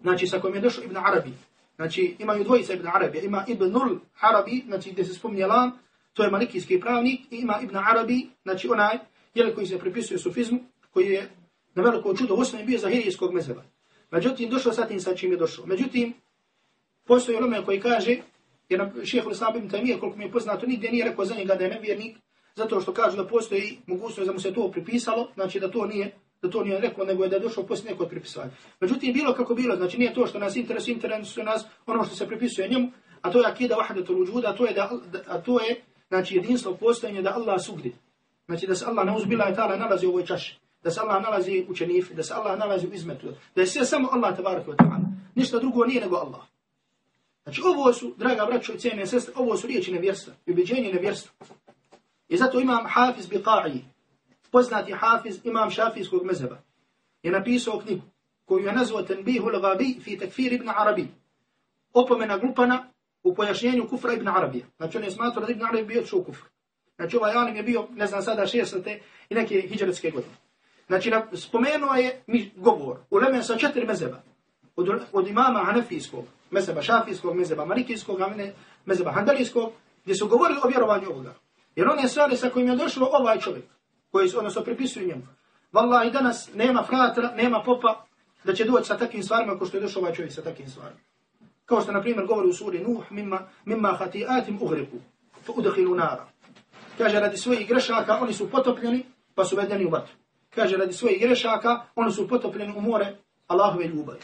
Znači, sa kojim je došao Ibn Arabi. Znači, imaju dvojica Ibn Arabi. Ima Ibnul Arabi, znači gdje se spominje lam, to je malikijski pravnik, i ima Ibn Arabi, znači onaj, jel koji se pripisuje sufizmu, koji je na veliko čudo osnovi bio zahirijskog mezeba. Međutim, došlo sa tim sa čim je došlo. Međutim, postoji onome koji kaže, jer na šehehu Islam ibn Tamije, koliko mi je poznato, nigdje nije rekao za njega da je nevjernik, zato što kažu da postoji mogućnost da mu se to pripisalo, znači da to nije, da to nije rekao, nego je da je došlo poslije neko pripisovanje. Međutim, bilo kako bilo, znači nije to što nas interesuje, interesuje nas ono što se pripisuje njemu, a to je akida vahdatul wujuda, a to je, da, a to je znači, jedinstvo postojanje da Allah sugdi. Znači da se Allah neuzbila i ta'ala nalazi u ovoj čaši da se Allah nalazi u čenifi, da se Allah nalazi u izmetu, da je sve samo Allah tabaraka wa ta'ala. Ništa drugo nije nego Allah. Znači ovo su, draga braćo i cijene sestre, ovo su riječi nevjerstva, ubeđenje nevjerstva. I zato imam Hafiz Biqa'i, poznati Hafiz imam šafijskog mezheba, je napisao knjigu koju je nazvao Tenbihu l-Gabi fi takfir ibn Arabi. Opomena glupana u pojašnjenju kufra ibn Arabija. Znači on je smatrao da ibn Arabi bio odšao kufr. Znači ovaj alim je bio, ne znam sada, šestete i neke hijđaretske godine. Znači, spomenuo je mi govor u Leme sa četiri mezheba. Od, od imama Hanefijskog, mezheba, Šafijskog, mezheba, Malikijskog, mezheba, Handalijskog, gdje su govorili o vjerovanju ovoga. Jer one stvari sa kojim je došlo ovaj čovjek, koji su, odnosno pripisuju njemu. Wallahi, i danas nema fratra, nema popa, da će doći sa takvim stvarima kao što je došao ovaj čovjek sa takvim stvarima. Kao što, na primjer, govori u suri Nuh, mimma, mimma hatiatim uhriku, fa udhilu nara. Kaže, radi svojih grešaka, oni su potopljeni, pa su vedeni u vatru kaže radi svojih grešaka, oni su potopljeni u more Allahove ljubavi.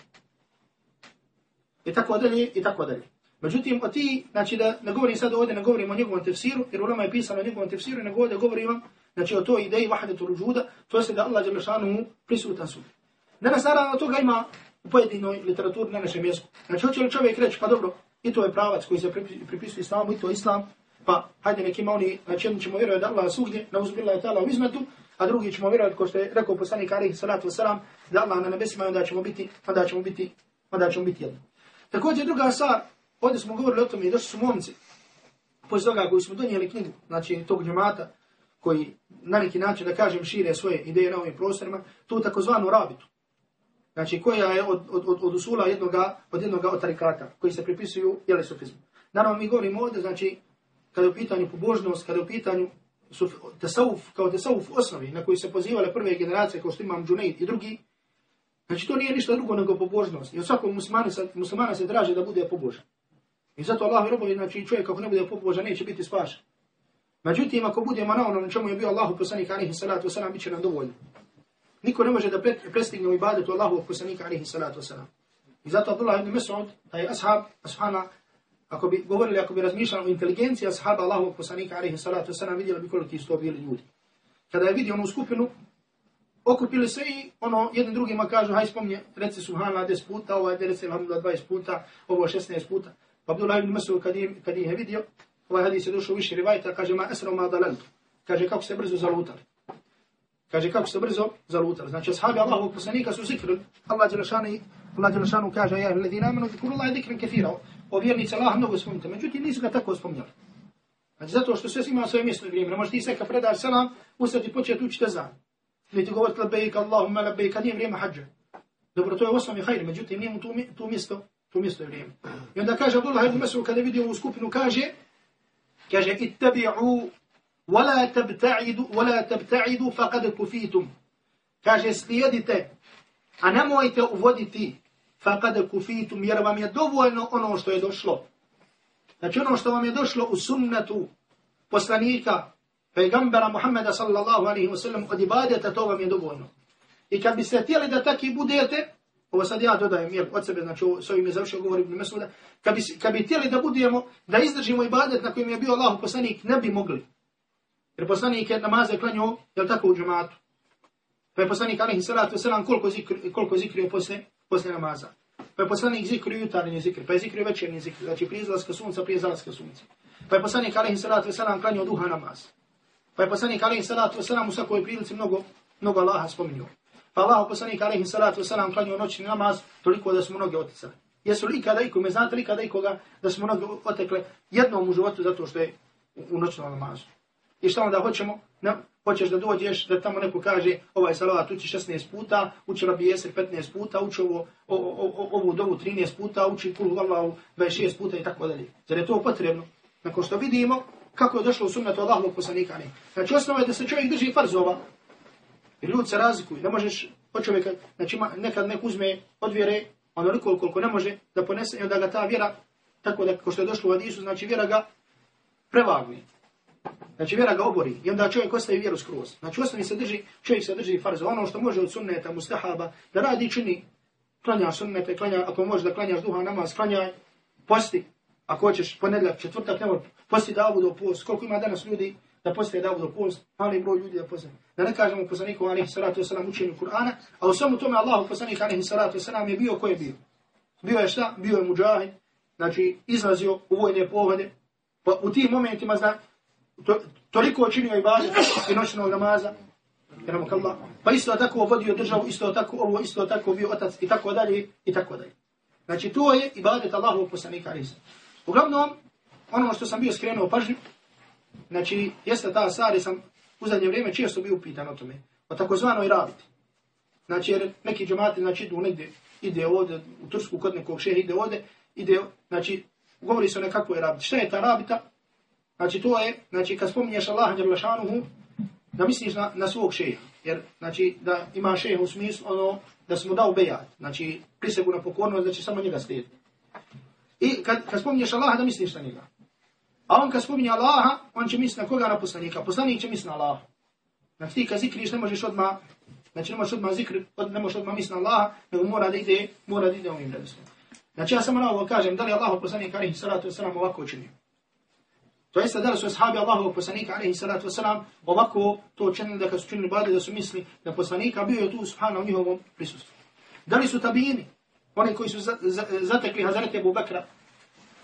I tako dalje, i tako dalje. Međutim, o ti, znači da ne govorim sad ovdje, ne govorim o njegovom tefsiru, jer ulama je pisano o njegovom tefsiru, nego ovdje govorim vam, znači o toj ideji vahadetu ruđuda, to je da Allah je prisutan su. Danas naravno toga ima u pojedinoj literaturi na našem jeziku. Znači, hoće li čovjek reći, pa dobro, i to je pravac koji se pripisuje islamu, i to je islam, pa hajde neki ima oni, znači jedni ćemo vjerovati da Allah svugdje, na uzbila je tala u izmetu, a drugi ćemo vjerovati, ko što je rekao poslanik alaihi salatu wasalam, da Allah na nebesima, onda ćemo biti, onda ćemo biti, onda ćemo biti jedno. Također druga stvar, ovdje smo govorili o tome i došli su momci, poslije toga koji smo donijeli knjigu, znači tog džemata, koji na neki način, da kažem, šire svoje ideje na ovim prostorima, tu takozvanu rabitu. Znači, koja je od, od, od, od usula jednoga, od jednoga od tarikata, koji se pripisuju jeli sufizmu. Naravno, mi govorimo ovdje, znači, kada je u pitanju pobožnost, kada je u pitanju suf, tesauf, kao tesauf osnovi, na koji se pozivale prve generacije, kao što imam Džunaid i drugi, znači, to nije ništa drugo nego pobožnost. I od svakog muslimana se, muslimana se draže da bude pobožan. I zato Allah i robovi, znači, čovjek kako ne bude pobožan, neće biti spašan. Međutim, ako budemo na onom čemu je bio Allahu poslanik alaihi salatu wasalam, bit će nam dovoljno. Niko ne može da prestigne u ibadetu Allahu poslanika alaihi salatu wasalam. I zato Abdullah ibn Mas'ud, taj ashab, ashana, ako bi govorili, ako bi razmišljali o inteligenciji ashaba Allahu poslanika alaihi salatu wasalam, vidjeli bi koliko isto bili ljudi. Kada je vidio onu skupinu, okupili se i ono, jedni drugima kažu, haj spomnje, reci subhanallah 10 puta, ovaj reci alhamdulillah 20 puta, ovo 16 puta. Pa Abdullah ibn Mas'ud kad, kad je vidio, ovaj hadis je došao više rivajta, kaže ma esra ma dalaltu. Kaže kako se brzo zalutali. Kaže kako se brzo zalutali. Znači ashabi Allahu poslanika su zikrili. Allah dželešani Allah Đelešanu kaže ja alladina amanu zikru Allah zikran kathira. O vjernici Allah mnogo spominjete. Međutim nisu ga tako spominjali. Znači zato što sve ima svoje mjesto i vrijeme. Ne možeš ti se kad predaš selam, ustati početi učiti ezan. Ili ti govoriti labbaik Allahumma labbaik, kad nije vrijeme hađa. Dobro, to je osnovni hajr, međutim nije mu tu, tu mjesto, tu mjesto je vrijeme. I onda kaže Abdullah ibn Mas'ud kada vidi ovu skupinu kaže kaže ittabi'u wala tabta'idu wala tabta'idu faqad kufitum kaže slijedite a nemojte uvoditi faqad kufitum jer vam je dovoljno ono što je došlo znači ono što vam je došlo u sunnetu poslanika pejgambera Muhammeda sallallahu alaihi wa sallam od ibadeta to vam je dovoljno i kad biste htjeli da taki budete Ovo sad ja dodajem, jer od sebe, znači s ovim je završio govor Ibn Mesuda, kad bi, kad bi htjeli da budemo, da izdržimo ibadet na kojem je bio Allah poslanik, ne bi mogli. Jer poslanik je namaze klanio, jel tako u džematu? Pa je poslanik, alaihi salatu wasalam, koliko, zikri, koliko zikrio posle, posle namaza? Pa je poslanik zikrio jutarnji zikr, pa je zikrio večernji zikr, znači prije izlaska sunca, prije zalaska sunca. Pa je poslanik, alaihi salatu wasalam, klanio duha namaz. Pa je poslanik, alaihi salatu wasalam, u svakoj prilici mnogo, mnogo Allaha spominio. Pa Allah poslanik alaihi salatu wasalam klanio noćni namaz toliko da smo mnoge oticali. Jesu li ikada ikome, znate li ikada ikoga da smo mnoge otekle jednom u životu zato što je u noćnom namazu. I šta onda hoćemo? Ne, hoćeš da dođeš, da tamo neko kaže ovaj salavat uči 16 puta, uči rabi jeser 15 puta, uči ovo, o, o, o, ovu dovu 13 puta, uči kulu Allahu 26 puta i tako dalje. Zar je to potrebno? Nakon što vidimo kako je došlo u sunnetu Allahovog poslanika. Znači osnova je da se čovjek drži farzova, Jer ljudi se razlikuju. Ne možeš od čovjeka, znači nekad nek uzme od vjere onoliko koliko ne može da ponese i onda ga ta vjera, tako da kao što je došlo u Adisu, znači vjera ga prevagne. Znači vjera ga obori i onda čovjek ostaje vjeru skroz. Znači osnovi se drži, čovjek se drži farza. Ono što može od sunneta, mustahaba, da radi čini, klanja sunnete, klanja, ako možeš da klanjaš duha namaz, klanjaj, posti. Ako hoćeš ponedljak, četvrtak, nemoj, posti da budu post. Koliko ima danas ljudi, da postoje da post, mali broj ljudi da postoje. Da ne kažemo poslaniku alaihi salatu wasalam učenju Kur'ana, a u svemu tome Allahu poslanik alaihi salatu wasalam je bio ko je bio. Bio je šta? Bio je muđahid, znači izlazio u vojne pohode, pa u tim momentima zna, to, toliko činio i baze i noćnog namaza, Allah, pa isto tako vodio državu, isto tako ovo, isto tako bio otac i tako dalje i tako dalje. Znači to je ibadet Allahu poslanika alaihi salatu Uglavnom, ono što sam bio skrenuo pažnju, Znači, jeste ta stvar, sam u zadnje vrijeme često bio upitan o tome, o takozvanoj rabiti. Znači, jer neki džemati, znači, idu negdje, ide ovdje, u Tursku kod nekog šeha, ide ovdje, ide, znači, govori se o nekakvoj rabiti. Šta je ta rabita? Znači, to je, znači, kad spominješ Allaha Đerlašanuhu, da misliš na, na svog šeha. Jer, znači, da ima šeha u smislu, ono, da smo dao bejat, znači, prisegu na pokornost, da će samo njega slijediti. I kad, kad spominješ Allaha, da misliš na njega. A on kad spominje Allaha, on će misliti na koga na poslanika. Poslanik će misliti na Allaha. Znači ti kad zikriš ne možeš odmah, znači ne možeš odmah zikri, od, ne možeš odmah misliti na Allaha, nego mora da ide, mora da ide ovim redostom. Znači ja samo na ovo kažem, da li Allah poslanik alaihi salatu wasalam ovako učinio? To jeste da li su ashabi Allahu poslanika alaihi salatu wasalam ovako to učinili da kad su činili bade da su misli da poslanika bio je tu subhana u njihovom prisustvu. Da li su tabini? oni koji su za, za, zatekli Hazreti Abu Bakra,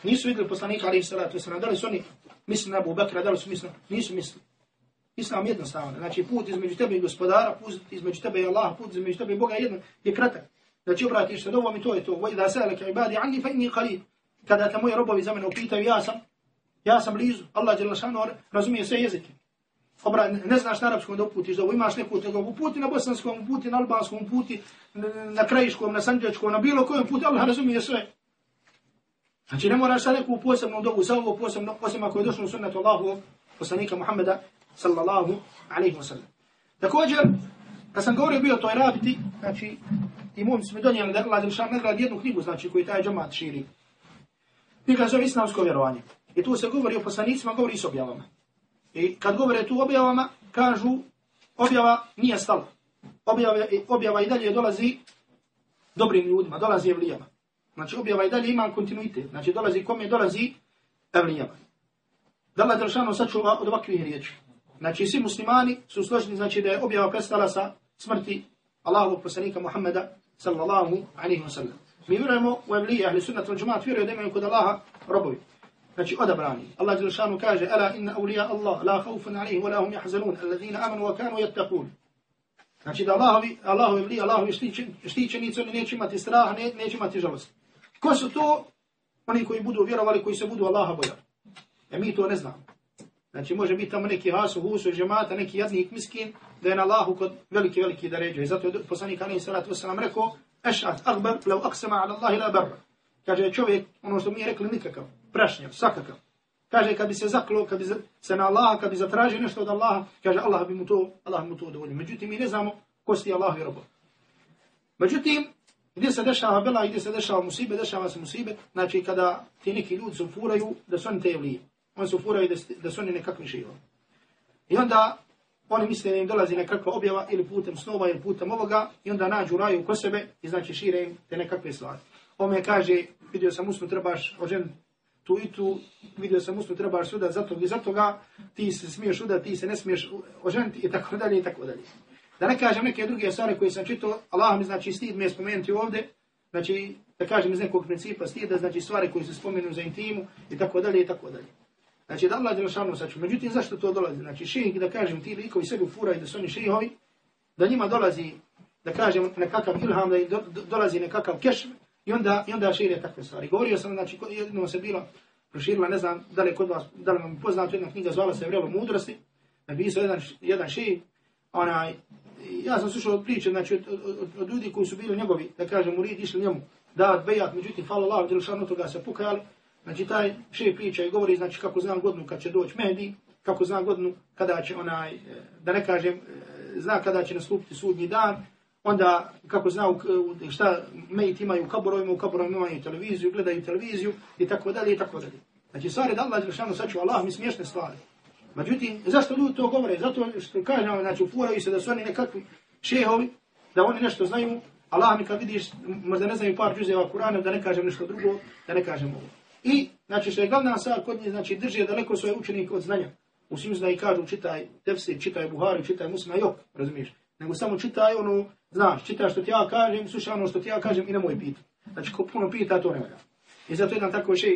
nisu vidjeli poslanika, ali salatu wasalam, da li su oni misli na Abu Bakra, da li su misli, nisu misli. Islam jednostavan, znači put između tebe i gospodara, put između tebe i Allaha, put između tebe i Boga jedan je kratak. Znači obratiš se dovom i to je to. Vojda salaka ibadi anni fa inni qalid. Kada te moji robovi za mene upitaju, ja sam, ja sam blizu. Allah je lašano, razumije sve jezike. Obra, ne znaš na arapskom da uputiš dovu, imaš neku tego, uputi na bosanskom, uputi na albanskom, uputi na krajiškom, na sanđačkom, na bilo kojem putu, Allah razumije sve. Znači ne moraš sa neku posebnu dovu, za ovo posebno, osim ako je došlo u sunnetu Allahu, poslanika Muhammeda, sallallahu alaihi wa sallam. Također, kad sam govorio bio toj rabiti, znači, i mom smo donijeli da Allah Zilšan nagradi jednu knjigu, znači, koju taj džamat širi. Knjiga zove islamsko vjerovanje. I tu se govori o poslanicima, govori i s objavama. I kad govore tu objavama, kažu, objava nije stala. Objava, objava i dalje dolazi dobrim ljudima, dolazi evlijama. Znači, objava i dalje ima kontinuitet. Znači, dolazi kome dolazi evlijama. Da Allah Đelšanu sačuva od ovakvih riječi. Znači, svi muslimani su složni, znači, da je objava prestala sa smrti Allahovog poslanika Muhammeda, sallallahu alaihi wa sallam. Mi vjerujemo u evlije, ahli sunnat al džumat, vjeruju da imaju kod Allaha robovi. Znači, odabrani. Allah Đelšanu kaže, Ala inna awliya Allah, la khawfun alaihim, wa lahum jahzanun, alladhina amanu wa kanu yattaqun. Znači, da Allahovi, Allahovi evlije, Allahovi štićenici, oni neće imati strah, ne, neće imati žalost. Ko su to? Oni koji budu vjerovali, koji se budu Allaha bojali. E mi to ne znamo. Znači može biti tamo neki hasu, husu, žemata, neki jadnik miskin, da je na Allahu kod veliki, veliki da ređe. I zato je poslanik Ali Salatu Veselam rekao, Eš'at akbar, lau aksama ala Allahi la barba. Kaže čovjek, ono što mi je rekli nikakav, prašnjav, svakakav. Kaže kad bi se zaklo, kad bi se na Allaha, kad bi zatražio nešto od Allaha, kaže Allah bi mu to, Allah bi mu to dovolio. Međutim, mi ne znamo ko si Allah i robo. Međutim, gdje se dešava bela i gdje se dešava musibe, dešava se musibe, znači kada ti neki ljudi se furaju da su oni te evlije oni su furaju da, da su oni nekakvi živo. I onda oni misle da im dolazi nekakva objava ili putem snova ili putem ovoga i onda nađu raju ko sebe i znači šire im te nekakve stvari. Ome kaže, vidio sam usnu trebaš ožen tu i tu, vidio sam usnu trebaš sudat za toga i za toga, ti se smiješ udat, ti se ne smiješ oženiti i tako dalje i tako dalje. Da ne kažem neke druge stvari koje sam čitao, Allah mi znači stid mi je spomenuti ovdje, znači da kažem iz nekog principa stida, znači stvari koje se spomenu za intimu i tako dalje i tako dalje. Znači da Allah je šanu saču. Međutim, zašto to dolazi? Znači šejih, da kažem, ti likovi sebi furaju da su oni šejihovi, da njima dolazi, da kažem, nekakav ilham, da do, do, dolazi nekakav keš, i onda, i onda šeire takve stvari. Govorio sam, znači, jednom se bilo, proširila, ne znam, da li kod vas, da li vam poznato, jedna knjiga zvala se Vrelo mudrosti, napisao jedan, jedan šejih, onaj, ja sam slušao od priče, znači, od, od, od, od, ljudi koji su bili njegovi, da kažem, u rid išli njemu, da, dvejat, međutim, hvala Allah, djelšanu toga se pokajali, Znači taj še priča i govori znači kako znam godinu kad će doći Mehdi, kako znam godinu kada će onaj, e, da ne kažem, e, zna kada će nastupiti sudnji dan, onda kako zna šta mejt imaju u kaborovima, u kaborovima imaju televiziju, gledaju televiziju i tako dalje i tako dalje. Znači stvari da Allah Đelšanu sačuva Allah mi smiješne stvari. Međutim, zašto ljudi to govore? Zato što kažemo, znači ufuraju se da su oni nekakvi šehovi, da oni nešto znaju, Allah mi kad vidiš, možda ne znaju par džuzeva Kurana, da ne kažem nešto drugo, da ne kažem ovo. I, znači, što je glavna stvar kod njih, znači, drži daleko svoje učenike od znanja. U svim zna i kažu, čitaj tefsir, čitaj Buhari, čitaj Muslima, jok, razumiješ? Nego samo čitaj ono, znaš, čitaj što ti ja kažem, slušaj ono što ti ja kažem i nemoj pita. Znači, ko puno pita, to ne valja. I zato jedan tako še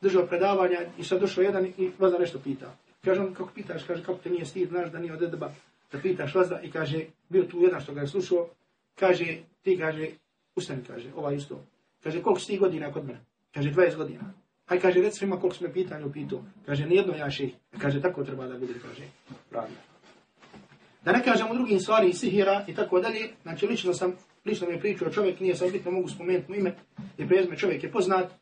držao predavanja i sad došao jedan i vas nešto pita. Kaže on, kako pitaš, kaže, kako te nije stid, znaš da nije od edba, da pitaš Lazda i kaže, bio tu jedan što ga je slušao, kaže, ti kaže, ustani, kaže, ovaj isto. Kaže, koliko si ti godina kod mene? Kaže, 20 godina. Aj kaže, reci svima koliko smo pitanje upitao. Kaže, nijedno ja ših. Kaže, tako treba da bude, kaže, pravda. Da ne kažem u drugim stvari i sihira i tako dalje, znači lično sam, lično mi je pričao čovjek, nije sam bitno mogu spomenuti mu ime, jer prezme čovjek je poznat,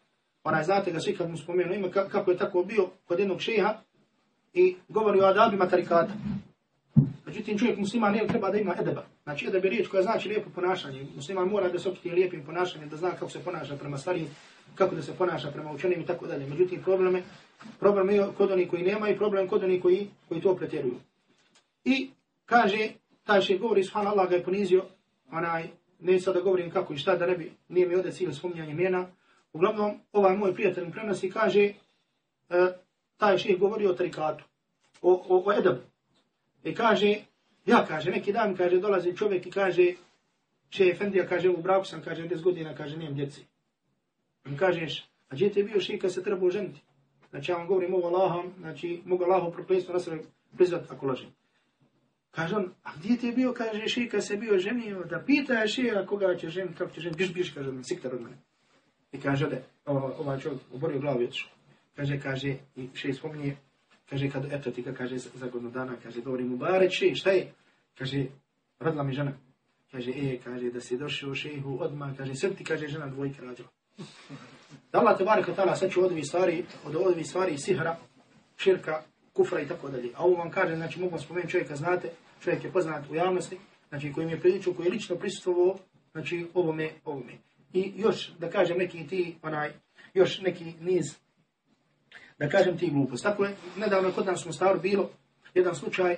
onaj znate ga svi kad mu spomenu ime, kako je tako bio kod jednog šeha i govori o adabima tarikata. Međutim, čovjek muslima ne treba da ima edeba. Znači, edeb je riječ koja znači lijepo ponašanje. Muslima mora da se opiti lijepim ponašanjem, da zna kako se ponaša prema starijim kako da se ponaša prema učenim i tako dalje. Međutim, problem je, problem je kod onih koji nema i problem kod onih koji, koji to pretjeruju. I kaže, taj še govori, subhanallah ga je ponizio, onaj, ne sad da govorim kako i šta da ne bi, nije mi ovdje cilj spominjanje imena. Uglavnom, ovaj moj prijatelj prenosi, kaže, uh, taj šeh govori o trikatu, o, o, o edabu. I kaže, ja kaže, neki dan, kaže, dolazi čovjek i kaže, Še Efendija kaže, u braku sam, kaže, 10 godina, kaže, nijem djeci. I kažeš, a gdje ti bio šeh kad se trebao ženiti? Znači, ja vam govorim ovo Allahom, znači, mogu Allahom propisno na sebe ako lažem. Kaže on, a gdje ti je bio, kaže, še kad se bio ženio, da pita je še koga će ženiti, kako će ženiti, biš, biš, kaže on, siktar od mene. I kaže, ode, ovaj čovjek oborio glavu i otišao. Kaže, kaže, i še spominje, kaže, kad, eto kaže, za godinu dana, kaže, govori mu, bare, še, šta je? Kaže, rodila mi žena. Kaže, e, kaže, da si došao šehu odmah, kaže, sve ti, kaže, žena dvojka radila. Da Allah te barek ta'ala saču od ovih stvari, od ovih stvari sihra, širka, kufra i tako dalje. A ovo vam kaže, znači, mogu vam spomenuti čovjeka, znate, čovjek je poznat u javnosti, znači, koji mi je priličio, koji je lično prisutovao, znači, ovome, ovome. I još, da kažem, neki ti, onaj, još neki niz, da kažem ti glupost. Tako je, nedavno kod nas u Mostaru bilo jedan slučaj,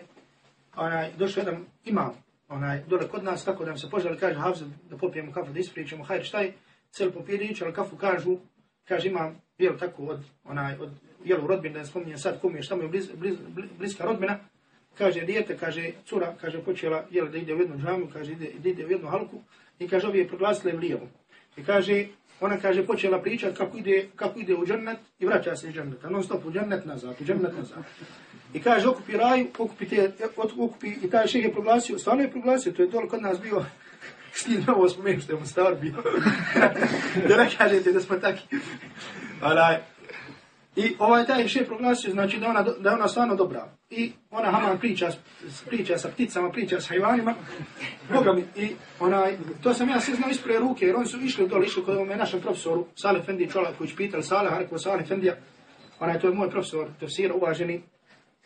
onaj, došao jedan imam, onaj, dole kod nas, tako da nam se požali, kaže, Havza, da popijemo kafu, da ispričamo, hajde, šta je, cel popirić, ali kafu kažu, kaže, imam, jel, tako, od, onaj, od, jel, u rodbine, da ne spominjem sad, kom je, šta mu je bliz, bliz, bliz, bliska rodbina, kaže, dijete, kaže, cura, kaže, počela, jel, da ide u jednu džamu, kaže, ide, ide u jednu halku, i kaže, ovi je proglasile vlijevom. I kaže, ona kaže, počela pričat kako ide, kako ide u džennet i vraća se iz dženneta, non stop u džennet nazad, u džennet nazad. I kaže, okupi raj, okupi te, okupi, i taj šeh je proglasio, stvarno je proglasio, to je dole kod nas bio, s njim ovo spomenu što je mu star bio. da ne kažete da smo taki. Alaj. I ovaj taj šef proglasio, znači da ona, da je ona stvarno dobra. I ona Haman priča, priča sa pticama, priča sa hajvanima. Boga mi, i onaj, to sam ja sve znao ispred ruke, jer oni su išli dole, išli kod ovome našem profesoru, Sale Fendi Čolaković, pital Sale, a rekao Sale Fendija, onaj, to je moj profesor, tefsir, uvaženi,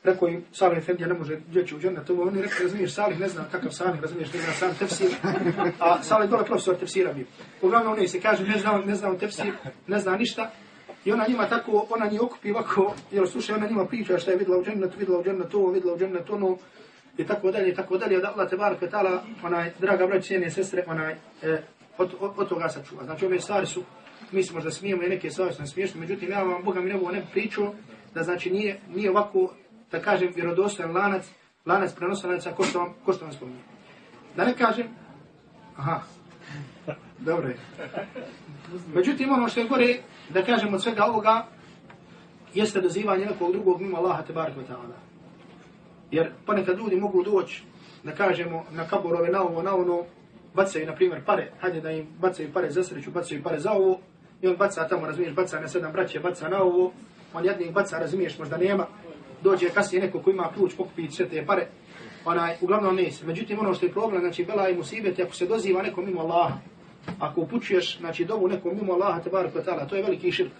rekao im, Salih Efendija ne može djeći u džennet, ovo oni rekao, razumiješ, Salih ne zna kakav Salih, razumiješ, ne zna sam tefsir, a Salih dole profesor tefsira bio. Uglavnom oni se kaže, ne zna, ne zna tefsir, ne zna ništa, i ona njima tako, ona njih okupi ovako, jer slušaj, ona njima priča šta je videla u džennetu, videla u džennetu ovo, videla u džennetu ono, i tako dalje, i tako dalje, da Allah te bar petala, onaj, draga brać, cijene sestre, onaj, e, od, od, od toga sačuva. Znači, ove stvari su, mi se možda smijemo i neke stvari su smiješne, međutim, ja vam, Boga mi nebo ne pričao, da znači nije, nije ovako da kažem, vjerodostojan lanac, lanac prenosanaca, ko što vam, ko što vam spominje. Da ne kažem, aha, dobro je. Međutim, ono što je gore, da kažemo od svega ovoga, jeste dozivanje nekog drugog mimo Allaha te barek ta'ala. Jer ponekad ljudi mogu doći, da kažemo, na kaborove, na ovo, na ono, bacaju, na primjer, pare, hajde da im bacaju pare za sreću, bacaju pare za ovo, i on baca tamo, razumiješ, baca na sedam braće, baca na ovo, on jednih baca, razumiješ, možda nema, dođe kasnije neko ko ima ključ pokupi sve te pare, onaj, uglavnom ne se. Međutim, ono što je problem, znači, bela i musibet, ako se doziva nekom mimo Allaha, ako upućuješ, znači, dovu nekom mimo Allaha, te bar ta'ala, to je veliki širk.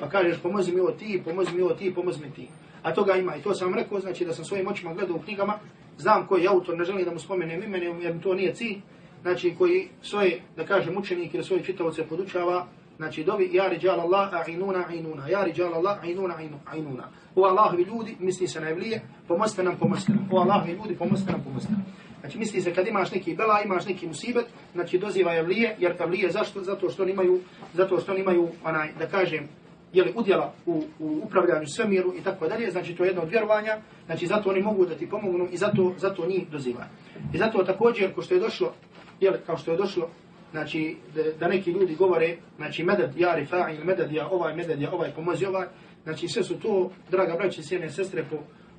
Pa kažeš, pomozi mi ovo ti, pomozi mi ovo ti, pomozi mi ti. A toga ima. I to sam rekao, znači, da sam svojim očima gledao u knjigama, znam koji je autor, ne želim da mu spomenem imene, jer to nije cilj, znači, koji svoje, da kažem, učenik ili svoje čitavce podučava, Znači, dovi, ja riđal Allah, a'inuna, a'inuna, ja riđal Allah, a'inuna, a'inuna. O Allahovi ljudi, misli se na evlije, pomozite nam, pomozite nam. O Allahovi ljudi, pomozite nam, pomozite nam. Znači, misli se kad imaš neki bela, imaš neki musibet, znači, doziva evlije, jer evlije zašto? Zato što oni imaju, zato što oni imaju, onaj, da kažem, jeli, udjela u, u upravljanju svemiru i tako dalje, znači to je jedno od vjerovanja, znači zato oni mogu da ti pomognu i zato, zato njih doziva. I zato također, ko što je došlo, jeli, kao što je došlo znači da, da neki ljudi govore, znači medad ja rifa'i, medad ja ovaj, medad ja ovaj, pomozi ovaj, znači sve su to, draga braće, sjene sestre, po,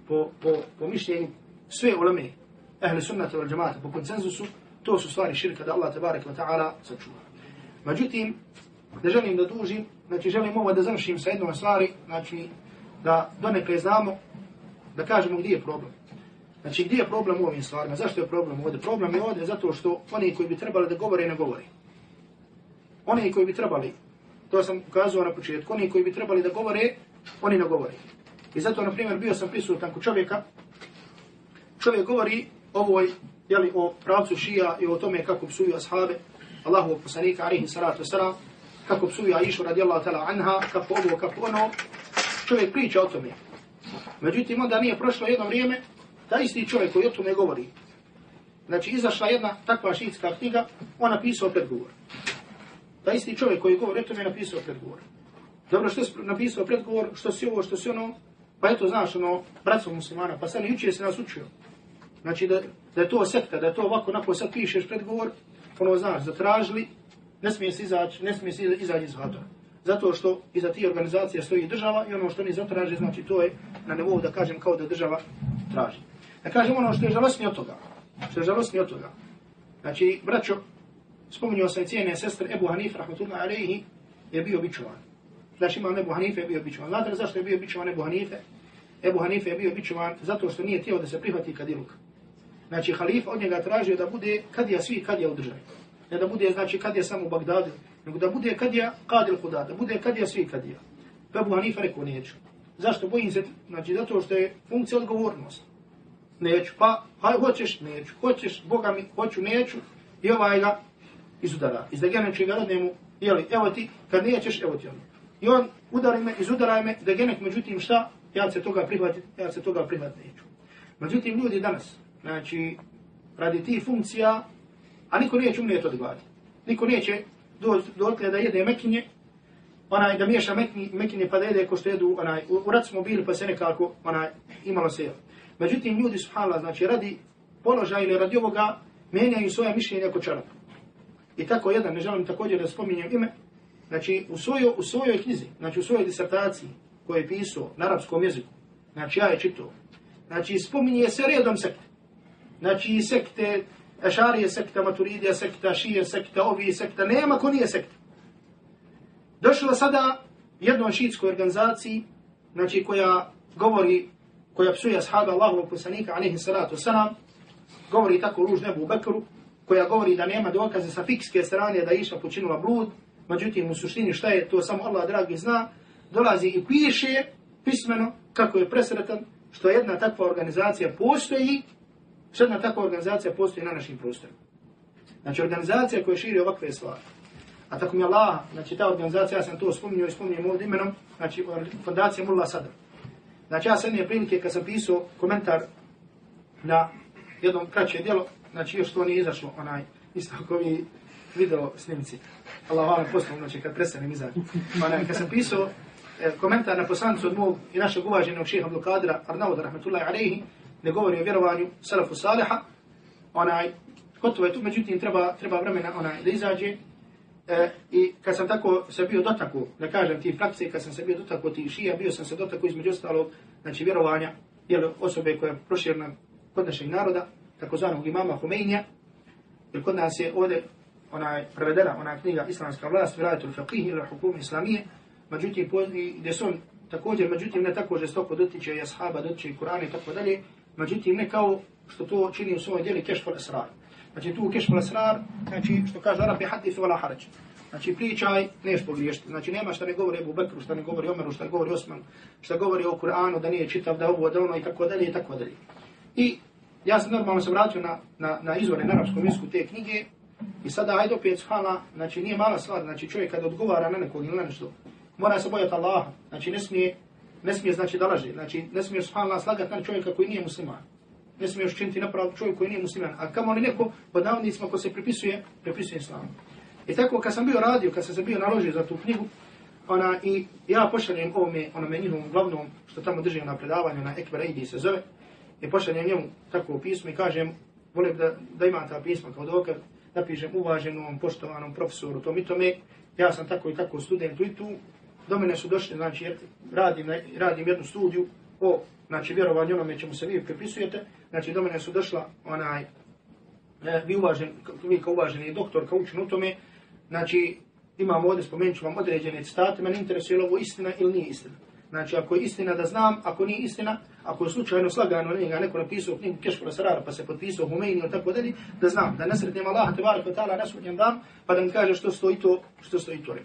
po, po, po mišljenju sve uleme, ehli sunnata wal džamata, po koncenzusu, to su stvari širka da Allah tabarak wa ta'ala sačuva. Međutim, ne želim da dužim, znači želim ovo da završim sa jednom stvari, znači da donekle znamo, da kažemo gdje je problem. Znači, gdje je problem u ovim stvarima? Zašto je problem ovdje? Problem je ovdje zato što oni koji bi trebali da govore, ne govore. Oni koji bi trebali, to sam ukazao na početku, oni koji bi trebali da govore, oni ne govore. I zato, na primjer, bio sam prisutan kod čovjeka, čovjek govori ovoj, jeli, o pravcu šija i o tome kako psuju ashabe, Allahu poslanika, alihi salatu wasalam, kako psuju Aishu radijallahu ta'la anha, kako ovo, kako ono, čovjek priča o tome. Međutim, onda nije prošlo jedno vrijeme, taj isti čovjek koji o tome govori, znači izašla jedna takva šiitska knjiga, on napisao predgovor. Taj isti čovjek koji govori o tome je napisao predgovor. Dobro, što je napisao predgovor, što si ovo, što si ono, pa eto, znaš, ono, bratstvo muslimana, pa sad jučer se nas učio. Znači, da, da je to sekta, da je to ovako, onako sad pišeš predgovor, ono znaš, zatražili, ne smije se izaći, ne smije se izaći iz hatora. Zato što iza tih organizacija stoji država i ono što oni zatraže, znači to je na nivou da kažem kao da država traži. Da kažem ono što je žalostnije od toga. Što je žalostnije od toga. Znači, braćo, spominjao sam cijene sestre Ebu Hanif, rahmatullahi alaihi, je bio bičovan. Znači, imam Ebu Hanife je bio bičovan. Znate zašto je bio bičovan Ebu Hanife? Ebu Hanife je bio bičovan zato što nije tijelo da se prihvati kadiluk. Znači, halifa od njega tražio da bude kadija svi kadija u državi. Ne da bude, znači, kadija samo u Bagdadu, nego da bude kadija kadil huda, da bude kadija svi kadija. Pa Ebu Hanifa rekao, neću. Zašto? Bojim se, znači, zato što je funkcija odgovornost. Neću. Pa, haj, hoćeš, neću. Hoćeš, Boga mi, hoću, neću. I ovaj ga izudara. Iz će ga rodnemu, jeli, evo ti, kad nećeš, evo ti ono. I on udari me, izudaraj me, da genek, međutim, šta? Ja se toga prihvatit, ja se toga prihvatit neću. Međutim, ljudi danas, znači, radi ti funkcija, a niko neće umrijeti od gladi. Niko neće doći do da jede mekinje, onaj, da miješa mekinje, mekinje pa da jede ko što jedu, onaj, u, u rat smo bili pa se nekako, onaj, imalo se jel. Međutim, ljudi, subhanallah, znači, radi položaja ili radi ovoga, menjaju svoje mišljenje ako čarap. I tako jedan, ne želim također da spominjem ime, znači, u svojoj, u svojoj knjizi, znači, u svojoj disertaciji, koje je pisao na arapskom jeziku, znači, ja je čitao, znači, spominje se redom sekte. Znači, sekte, Ešarije sekta, Maturidija sekta, Šije sekta, ovi sekta, nema ko nije sekta. Došla sada jednoj šiitskoj organizaciji, znači, koja govori koja psuje ashaba Allahovog poslanika, alaihi salatu salam, govori tako ruž nebu Bekru, koja govori da nema dokaze sa fikske strane da iša počinula blud, međutim u suštini šta je to samo Allah dragi zna, dolazi i piše pismeno kako je presretan što jedna takva organizacija postoji, što jedna takva organizacija postoji na našim prostorima. Znači organizacija koja širi ovakve stvari. A tako mi Allah, znači ta organizacija, ja sam to spominio i spominio ovdje imenom, znači fondacija Mulla Sadr. Znači, ja sam jedne prilike kad sam pisao komentar na jednom kraće dijelo, znači još to nije izašlo, onaj, isto ako vi video snimci. Allah vam poslom, znači kad prestanem izaći. Onaj, kad sam pisao eh, komentar na poslanicu od mog i našeg uvaženog šeha Blokadra, Arnauda, rahmetullahi alaihi, ne govori o vjerovanju salafu saliha, onaj, gotovo je tu, međutim, treba, treba vremena onaj, da izađe, E, I kad sam tako se bio dotako, da kažem ti frakcije, kad sam se bio dotako ti šija, bio sam se dotako između ostalog, znači vjerovanja, jel, osobe koja je proširna kod našeg naroda, takozvanog imama Humeinija, jer kod nas je ovdje onaj prevedena, ona knjiga Islamska vlast, Virajatul Faqih ili Hukum Islamije, međutim, gdje su on također, međutim, ne tako žestoko dotiče i ashaba, dotiče i Kur'an i tako dalje, međutim, ne kao što to čini u svojoj djeli kešful Esrar. Znači tu kešful esrar, znači što kaže Arabi hadith wala haraj. Znači pričaj, neš pogriješiti. Znači nema šta ne govori Ebu Bekru, šta ne govori Omeru, šta govori Osman, šta govori o Kur'anu, da nije čitav, da ovo, da ono i tako dalje i tako dalje. I ja sam normalno se vratio na, na, na izvore na arapskom jeziku te knjige i sada ajde opet subhala, znači nije mala stvar, znači čovjek kad odgovara na nekog ili na nešto, mora se bojati Allaha, znači ne smije, ne smije znači da laže, znači ne smiješ subhanallah slagati na čovjeka koji nije musliman ne smiješ činiti napravo čovjek koji nije musliman. A kamo li neko pod smo ko se pripisuje, pripisuje islamu. I tako kad sam bio radio, kad sam se bio naložio za tu knjigu, ona, i ja pošaljem ovome, onome njihovom glavnom, što tamo držim na predavanju, na Ekber Eidi se zove, i pošaljem njemu tako pismo i kažem, volim da, da ima ta pisma kao dokaz, napišem uvaženom, poštovanom profesoru, tom i tome, ja sam tako i tako student i tu, do mene su došli, znači, radim, radim jednu studiju o znači vjerovanju onome čemu se vi prepisujete, znači do mene su došla onaj, e, vi, uvažen, vi kao uvaženi doktor, kao učin u tome, znači imamo ovdje, spomenut ću vam određene citate, meni interesuje ovo istina ili nije istina. Znači, ako je istina da znam, ako nije istina, ako je slučajno slagano njega neko napisao knjigu Keškola Sarara, pa se potpisao Humeini ili tako dalje, da znam, da nesretnijem Allah, te barak ta'ala, nesretnijem dan, pa da mi kaže što stoji to, što stoji to.